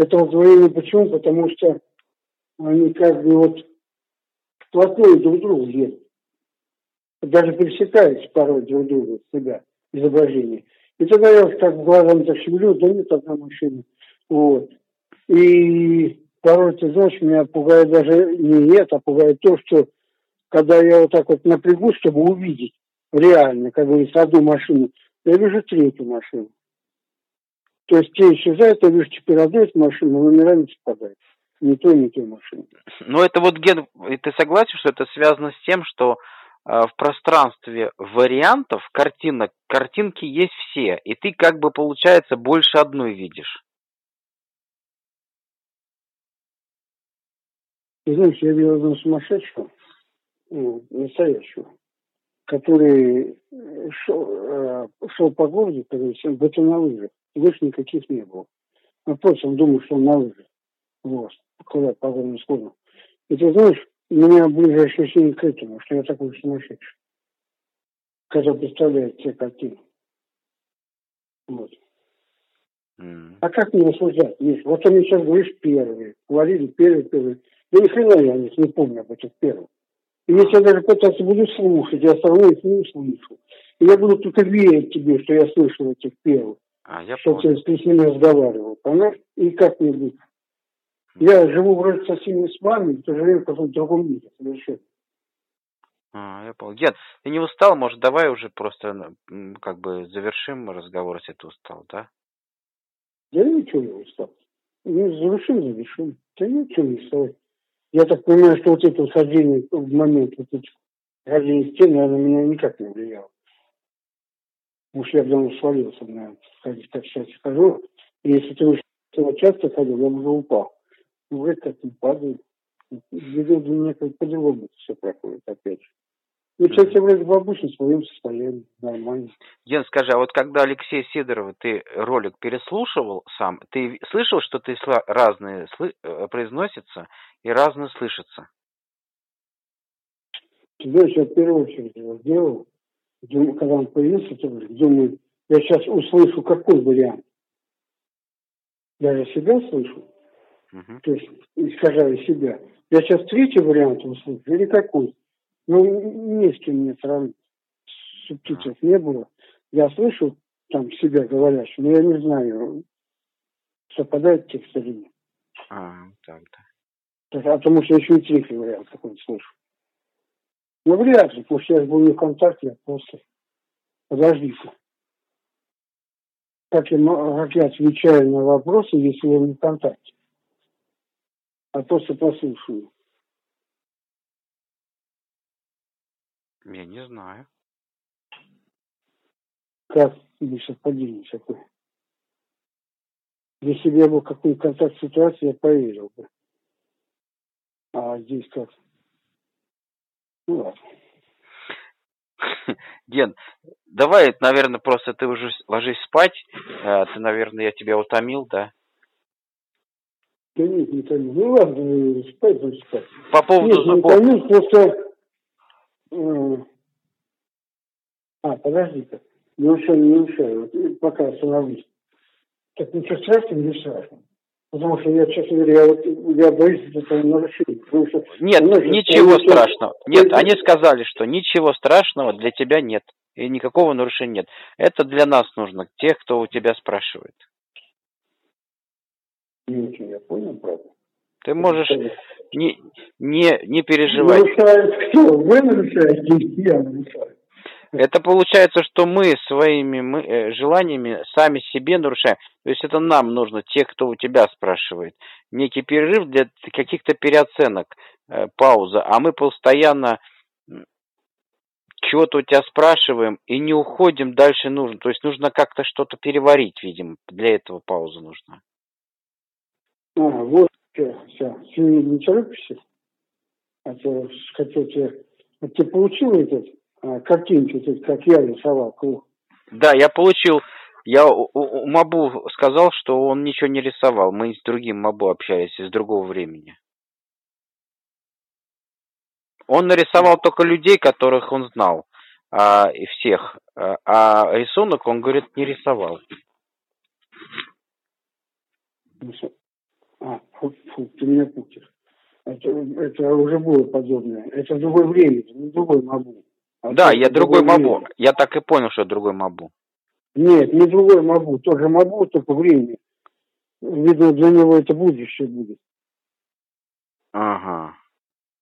это раздвоение почему? Потому что они как бы вот вплотную друг к другу едут даже пересекаются порой друг друга себя изображения. И тогда я так глазами так шевелю, да нет одна машина. Вот. И порой, ты знаешь, меня пугает даже не это, а пугает то, что когда я вот так вот напрягу, чтобы увидеть реально, как говорится, одну машину, я вижу третью машину. То есть те исчезают, я вижу теперь одну машину, номера не совпадают. Не то, не то машина. Ну, это вот, Ген, ты согласен, что это связано с тем, что э, в пространстве вариантов картинок, картинки есть все, и ты как бы, получается, больше одной видишь? Ты знаешь, я видел одного сумасшедшего, ну, настоящего, который шел, э, шел по городу, короче, в это на лыжах. Лыж никаких не было. А просто он думал, что он на лыжах. Вот. Куда по горным склонам. И ты знаешь, у меня ближе ощущение к этому, что я такой сумасшедший. Когда представляет те картины. Вот. Mm. А как мне рассуждать, Миш? Вот ты мне сейчас говоришь первые. Говорили первые, первые. Да ни хрена я не, не помню об этих первых. И если я даже пытаться буду слушать, я равно их не услышу. И я буду только верить тебе, что я слышал этих первых. А, я что ты, ты с ними разговаривал, понимаешь? И как мне быть? Я живу вроде со всеми с вами, же время в каком-то другом мире совершенно. А, я понял. Дед, ты не устал? Может, давай уже просто как бы завершим разговор, если ты устал, да? Я ничего не устал. Ну, завершим, завершим. Да ничего не устал. Я так понимаю, что вот это хождение в момент, вот это хождение стены, оно на меня никак не влияло. Уж я давно свалился, наверное, ходить, как сейчас хожу. И если ты уж часто ходил, я бы уже упал. Ну, это как не падает. Видел как по-другому все проходит опять же. Ну, человек является в обычном своем состоянии, нормально. Ген, скажи, а вот когда Алексей Сидорова ты ролик переслушивал сам, ты слышал, что ты разные сл... Э, произносятся и разные слышатся? Ты знаешь, я в первую очередь его сделал, думаю, когда он появился, то думаю, я сейчас услышу какой вариант. Даже себя слышу, uh-huh. то есть исхожа из себя. Я сейчас третий вариант услышу или какой? Ну, не с кем мне сравнить. Субтитров не было. Я слышу там себя говорящего, но я не знаю, совпадает текст или нет. А, так, да. Потому что я еще и третий вариант какой-то слышу. Ну, вряд ли, потому что я был не в контакте, а просто подождите. Как я, как я отвечаю на вопросы, если я не в контакте? А просто послушаю. Я не знаю. Как несовпадение такое? Если бы я был какой-то контакт ситуации, я поверил бы. А здесь как? Ну ладно. Ген, давай, наверное, просто ты уже ложись спать. Э, ты, наверное, я тебя утомил, да? Да нет, не томил. Ну ладно, спать, будешь спать. По поводу нет, не томил, просто а, подожди-ка. Не ушел, не ушел. Вот, пока остановлюсь. Так ничего страшного не страшно. Потому что я, честно говоря, я, вот, я боюсь этого нарушения. Что, нет, ничего страшного. Нет, они сказали, что ничего страшного для тебя нет. И никакого нарушения нет. Это для нас нужно, тех, кто у тебя спрашивает. Не очень я понял, правда. Ты можешь не, не, не переживать. Нарушает кто? Вы нарушаете, я нарушаю. Это получается, что мы своими мы, э, желаниями сами себе нарушаем. То есть это нам нужно, тех, кто у тебя спрашивает. Некий перерыв для каких-то переоценок, э, пауза. А мы постоянно чего-то у тебя спрашиваем и не уходим дальше нужно. То есть нужно как-то что-то переварить, видимо. Для этого пауза нужна. А, вот все, все. Ты не торопишься? А то хотел тебе... Вот ты получил этот а, картинки, тут, как я рисовал, круг? Да, я получил. Я у, у Мабу сказал, что он ничего не рисовал. Мы с другим Мабу общались из другого времени. Он нарисовал только людей, которых он знал, а, и всех. А, а рисунок, он говорит, не рисовал. А, фу, фу, ты меня путаешь. Это, это уже было подобное. Это другое время, не другой Мабу. А да, я другой Мабу. Я так и понял, что другой Мабу. Нет, не другой могу, тоже могу, только время. Видно, для него это будущее будет. Ага.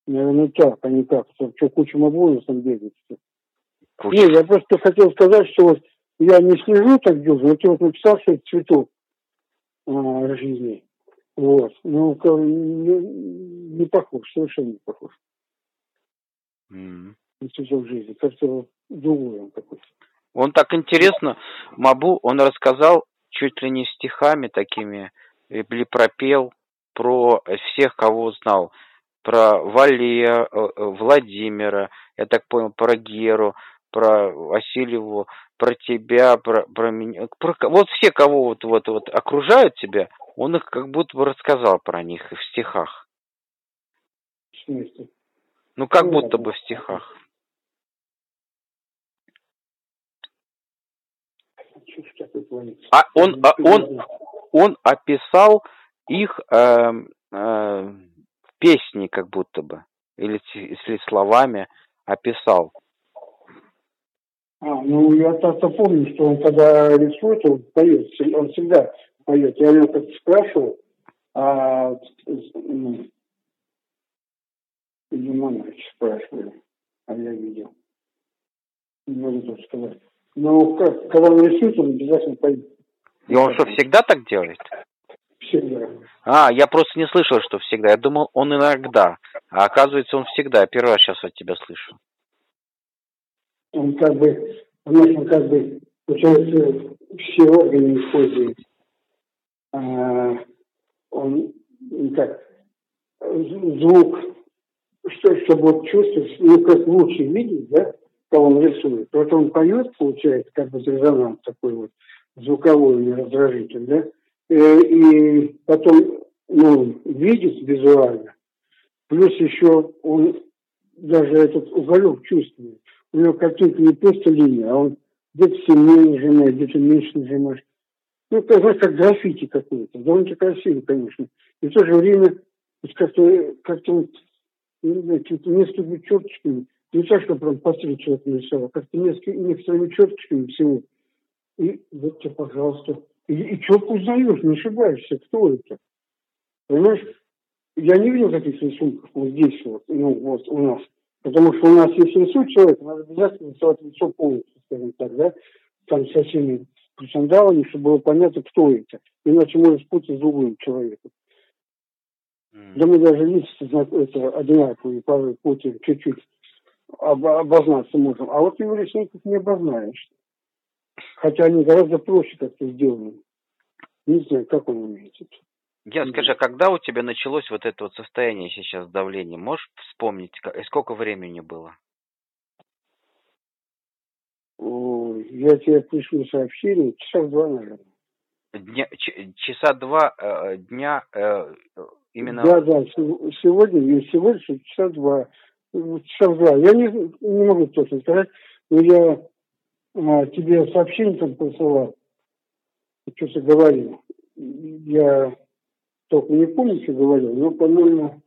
Наверное, так, а не так. Что, куча могу там бегать? Куча. Нет, я просто хотел сказать, что вот я не слежу так дюжно, вот ты вот написал, что это цветок а, жизни. Вот. Ну, не, не похож, совершенно не похож. На цветок жизни. Кажется, другой он какой-то. Он так интересно, Мабу, он рассказал чуть ли не стихами такими, или пропел про всех, кого знал. Про Валея, э, э, Владимира, я так понял, про Геру, про Васильеву, про тебя, про, про меня. Про, вот все, кого вот, вот, вот окружают тебя, он их как будто бы рассказал про них в стихах. В смысле? Ну, как Ну, будто бы в стихах. А он, а он, он описал их эм, э, в песне как будто бы, или, если словами описал. А, ну, я так-то помню, что он когда рисует, он поет, он всегда поет. Я него как-то спрашивал, а, Лимонович спрашивали, а я видел. Не могу тут сказать. Но как, когда он рисует, он обязательно поет. И он что, всегда так делает? Всегда. А, я просто не слышал, что всегда. Я думал, он иногда. А оказывается, он всегда. Я первый раз сейчас от тебя слышу. Он как бы, он как бы, получается, все органы использует. А, он, з- звук, что, чтобы вот чувствовать, ну, как лучше видеть, да, когда он рисует. Вот он поет, получается, как бы резонанс такой вот, звуковой раздражитель, да, Э, и потом, ну, видит визуально, плюс еще он даже этот уголек чувствует. У него картинка не просто линия, а он где-то сильнее нажимает, где-то меньше нажимаешь. Ну, это, знаешь, как граффити какое-то. Довольно красиво, конечно. И в то же время как-то как вот, не знаю, какими-то несколькими черточками, не так, что прям портрет человека нарисовал, а как-то некоторыми черточками всего. И вот тебе, пожалуйста. И, и четко узнаешь, не ошибаешься, кто это. Понимаешь? Я не видел таких рисунков вот здесь вот, ну, вот у нас. Потому что у нас, если рисует человек, надо обязательно рисовать лицо полностью, скажем так, да, там со всеми причандалами, чтобы было понятно, кто это. Иначе можно спутать с другим человеком. Да мы даже лица это, одинаковые, порой путаем, чуть-чуть об- обознаться можем. А вот его рисунков не обознаешь. Хотя они гораздо проще как-то сделаны. Не знаю, как он умеет это. Я скажи, а когда у тебя началось вот это вот состояние сейчас давления? Можешь вспомнить, и сколько времени было? Ой, Я тебе пришлю сообщение, часа два, наверное. Дня, ч- часа два э, дня э, именно... Да, да, сего- сегодня, лишь часа два. Ну, Часа два. Я не, не могу точно сказать, но я а, тебе сообщение там присылал. Что-то говорил. Я только не помню, что говорил, но, по-моему,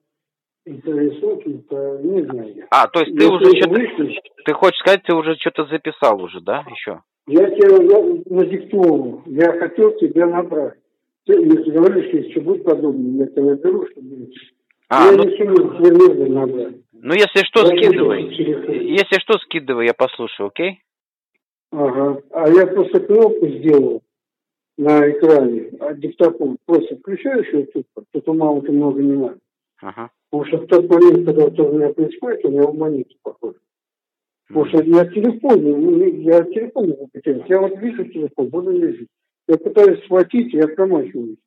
это не знаю. А, то есть ты Если уже что-то... вышлешь, Ты хочешь сказать, ты уже что-то записал уже, да, еще? Я тебе надиктовал, я хотел тебя набрать. Ты, если говоришь, что еще будет подобное, я тебя наберу, чтобы... А, я ну, не сумел набрать. ну если что, Я скидывай. Если что, скидывай, я послушаю, окей? Ага. А я просто кнопку сделал на экране, а диктофон. Просто включаешь ее тут, тут мало-то много не надо. Ага. Потому что в тот момент, когда это у меня происходит, у меня в монету похоже. Потому что я телефон, ну, я телефон не потерять. Я вот вижу телефон, буду лежать. Я пытаюсь схватить, я промахиваюсь.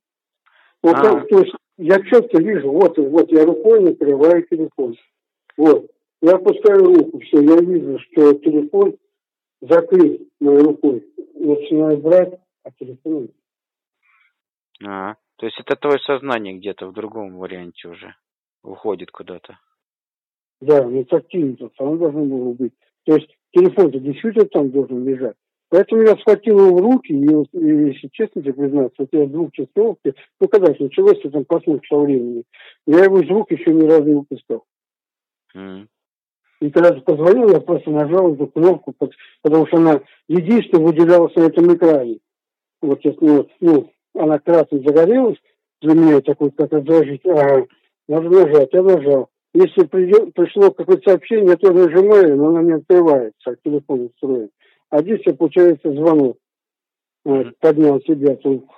Вот А. так, то есть я четко вижу, вот, вот я рукой накрываю телефон. Вот. Я опускаю руку, все, я вижу, что телефон закрыт моей рукой. Начинаю брать, а телефон. А, то есть это твое сознание где-то в другом варианте уже уходит куда-то. Да, ну тактильно тут оно должно было быть. То есть телефон-то действительно там должен лежать. Поэтому я схватил его в руки, и, и, если честно тебе признаться, вот я с двух часов, ну когда началось, я там посмотрел времени, я его из рук еще ни разу не выпускал. М. И когда ты позвонил, я просто нажал эту кнопку, потому что она единственная выделялась на этом экране. Вот если вот, ну, она красной загорелась, для меня такой, как отложить, ага, надо нажать, я нажал. Если придет, пришло какое-то сообщение, я тоже нажимаю, но оно не открывается, телефон устроен. А здесь, получается, звонок. Вот, поднял себя трубку.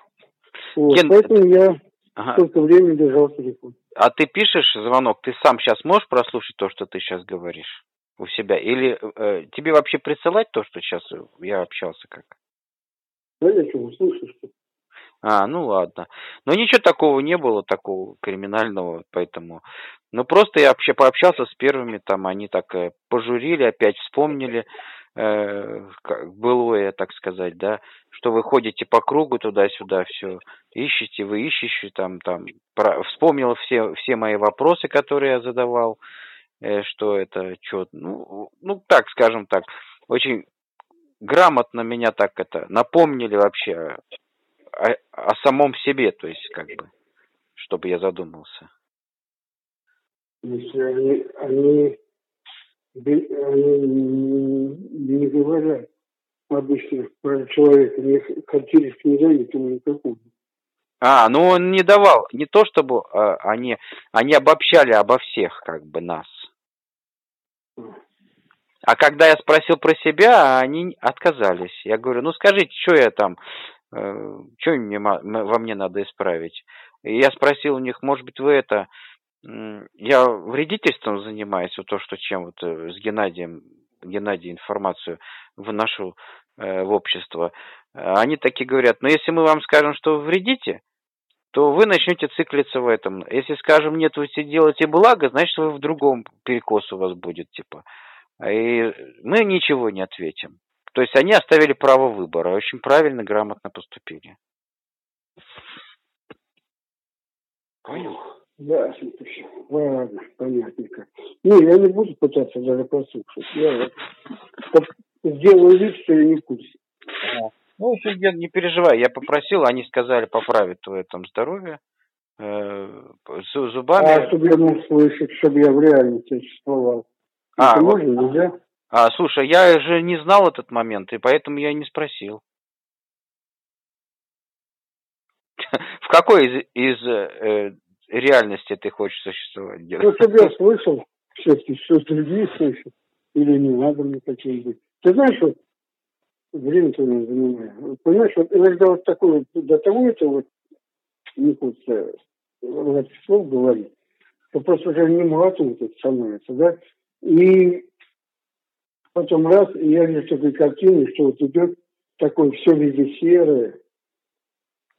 Вот, Ген... Поэтому я ага. столько времени держал телефон. А ты пишешь звонок, ты сам сейчас можешь прослушать то, что ты сейчас говоришь у себя? Или э, тебе вообще присылать то, что сейчас я общался как? Да я что, услышу, что а, ну ладно. Но ничего такого не было, такого криминального, поэтому... Ну, просто я вообще пообщался с первыми, там, они так э, пожурили, опять вспомнили, э, как былое, так сказать, да, что вы ходите по кругу туда-сюда, все, ищете, вы ищете, там, там, про, вспомнил все, все мои вопросы, которые я задавал, э, что это, что, ну, ну, так, скажем так, очень грамотно меня так это напомнили вообще о, о самом себе, то есть как бы, чтобы я задумался. Если они, они, они не говорят обычно про человека, не не дают ему никакого. А, ну он не давал, не то чтобы а, они, они обобщали обо всех, как бы нас. А когда я спросил про себя, они отказались. Я говорю, ну скажите, что я там что мне, во мне надо исправить? И я спросил у них, может быть, вы это... Я вредительством занимаюсь, вот то, что чем вот э, с Геннадием, Геннадий информацию вношу э, в общество. Они такие говорят, ну если мы вам скажем, что вы вредите, то вы начнете циклиться в этом. Если скажем, нет, вы делаете благо, значит, вы в другом перекос у вас будет, типа. И мы ничего не ответим. То есть они оставили право выбора. Очень правильно, грамотно поступили. Понял? Да, ладно, понятненько. Не, я не буду пытаться даже послушать. Я сделаю вид, что я не в курсе. А, ну, я не переживай, я попросил, они сказали поправить твое там здоровье э, зубами. А чтобы я мог слышать, чтобы я в реальности существовал. А, Это вот, можно, нельзя? А, слушай, я же не знал этот момент, и поэтому я не спросил. В какой из, из э, реальности ты хочешь существовать? Ну, чтобы я слышал, все-таки, что другие слышат, или не надо мне быть. Ты знаешь, вот, время-то у нас занимает. Понимаешь, вот иногда вот такое, до того это вот, не хочется слов говорить, что просто уже не молоту вот это становится, да, и Потом раз, и я вижу такой картины, что вот идет такое все везде серое,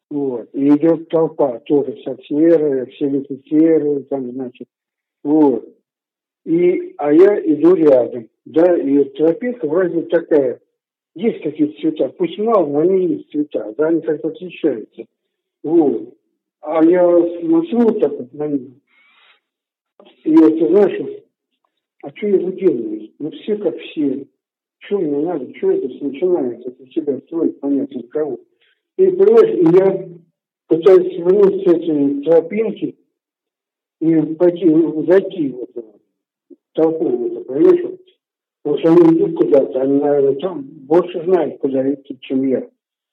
вот, и идет толпа тоже вся серая, все лица серые, там, значит, вот. И, а я иду рядом, да, и тропинка вроде такая, есть какие-то цвета, пусть мало, но они есть цвета, да, они как-то отличаются. Вот. А я смотрю так вот на них, и это, знаешь, а что я выделываюсь? Ну все как все. Что мне надо? Что это начинается? Это себя строить, понятно, кого. И понимаешь, я пытаюсь свернуть с этой тропинки и пойти, зайти в эту толпу, в это, понимаешь? Потому что они идут куда-то, они, наверное, там больше знают, куда идти, чем я.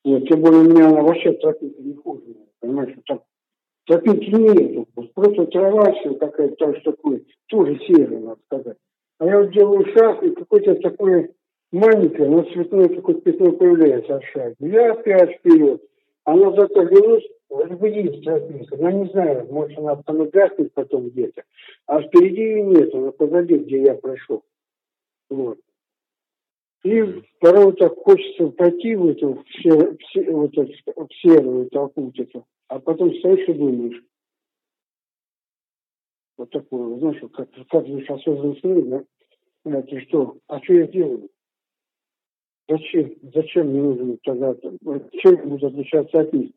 Вот, тем более у меня она вообще тропинка не хуже, понимаешь? Там Тропинки нету, просто трава какая-то там такое, тоже серая, надо сказать. А я вот делаю шаг, и какой-то такой маленькое, но цветное какое-то пятно появляется от шага. Я опять вперед. Она зато вернусь, вроде бы есть тропинка, не знаю, может она там гаснет потом где-то. А впереди ее нет, она позади, где я прошел. Вот. И порой так хочется пойти в эту, все, все, вот эту, в серую толпу а потом стоишь и думаешь. Вот такое, знаешь, как, как же осознанный сны, да? Это что? А что я делаю? Зачем? Зачем мне нужен тогда? Чем я буду отличаться от них?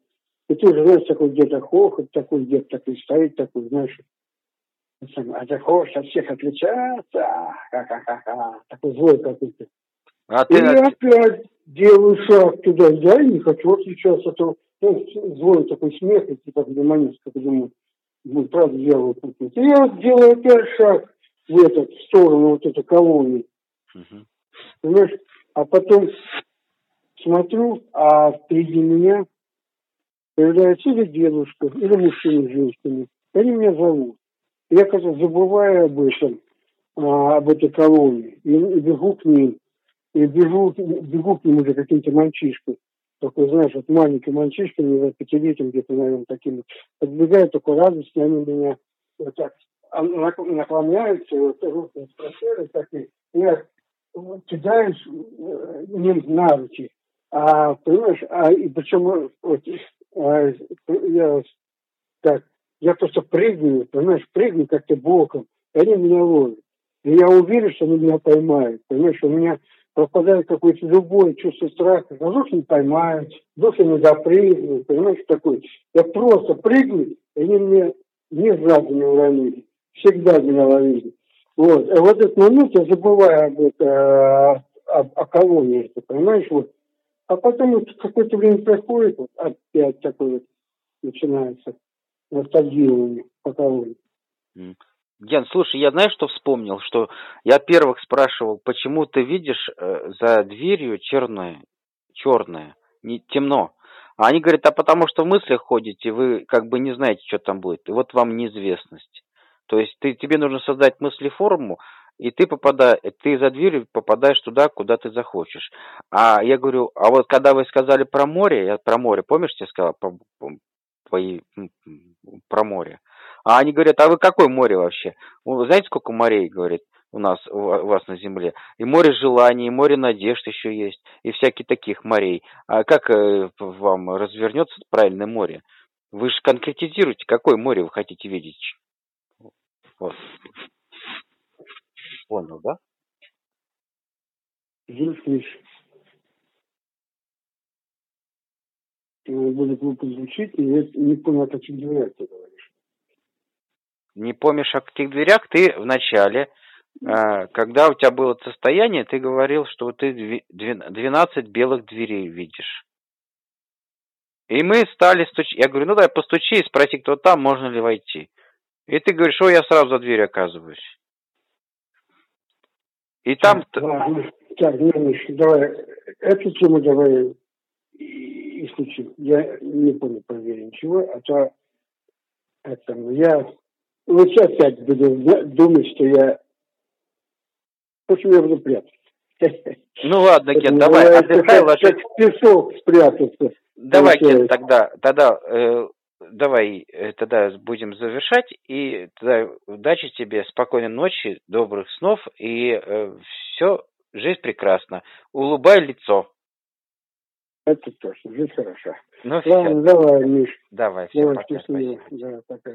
И ты уже знаешь, такой где-то хохот, такой где-то такой стоит, такой, знаешь, а ты хочешь от всех отличаться? Ха-ха-ха-ха. Такой злой какой-то. А ты... И я опять делаю шаг туда. Я не хочу отличаться. То, ну, злой такой смех, типа демонист, как думаю, ну, правда, дьявол путает. И я вот делаю опять шаг. в эту в сторону вот этой колонии. Угу. Понимаешь? А потом смотрю, а впереди меня появляется или дедушка, или мужчина с женщинами. Они меня зовут. Я как-то забываю об этом, а, об этой колонии, и, и бегу к ним. И бегу, бегу к ним уже каким-то мальчишкой. Такой, знаешь, вот маленький мальчишка, не знаю, пятилетним где-то, наверное, таким. Подбегает такой радостный, они меня вот так наклоняются, вот руки спросили, и я кидаюсь э, ним на руки. А, понимаешь, а, и причем вот, а, я так, я просто прыгаю, понимаешь, прыгаю как-то боком, и они меня ловят. И я уверен, что они меня поймают. Понимаешь, у меня пропадает какое-то любое чувство страха. А вдруг не поймают, я не запрыгну, понимаешь, такой. Я просто прыгну, и они мне ни разу не уронили. Всегда меня ловили. Вот. А вот этот момент я забываю об, это, о, о колонии, понимаешь, вот. А потом вот какое-то время проходит, вот опять такое вот начинается ностальгирование по колонии. Ген, слушай, я знаешь, что вспомнил? Что я первых спрашивал, почему ты видишь э, за дверью черное, черное, не темно. А они говорят, а потому что в мыслях ходите, вы как бы не знаете, что там будет. И вот вам неизвестность. То есть ты, тебе нужно создать мыслеформу, и ты попадаешь, ты за дверью попадаешь туда, куда ты захочешь. А я говорю, а вот когда вы сказали про море, я про море, помнишь, я сказал по, по, про море? А они говорят, а вы какое море вообще? Вы знаете, сколько морей, говорит, у нас, у вас на земле? И море желаний, и море надежд еще есть, и всякие таких морей. А как э, вам развернется правильное море? Вы же конкретизируете, какое море вы хотите видеть. Вот. Понял, да? Слышь, будет глупо звучить, и я не понял, о каких говоришь. Не помнишь, о каких дверях ты в начале, э, когда у тебя было состояние, ты говорил, что ты 12 белых дверей видишь. И мы стали стучать. Я говорю, ну давай постучи и спроси, кто там, можно ли войти. И ты говоришь, что я сразу за дверь оказываюсь. И там... Так, давай, эту тему давай исключим. Я не понял про дверь ничего, а то это, я вот сейчас опять буду думать, что я... Общем, я буду прятаться. Ну ладно, Кен, давай, отдыхай, ложись. песок спрятаться. Давай, Кен, тогда, тогда, э, давай, э, тогда будем завершать, и тогда удачи тебе, спокойной ночи, добрых снов, и э, все, жизнь прекрасна. Улыбай лицо. Это точно, жизнь хороша. Ну, Ладно, все. давай, Миш. Давай, все, давай, пока, спасибо. Да, пока.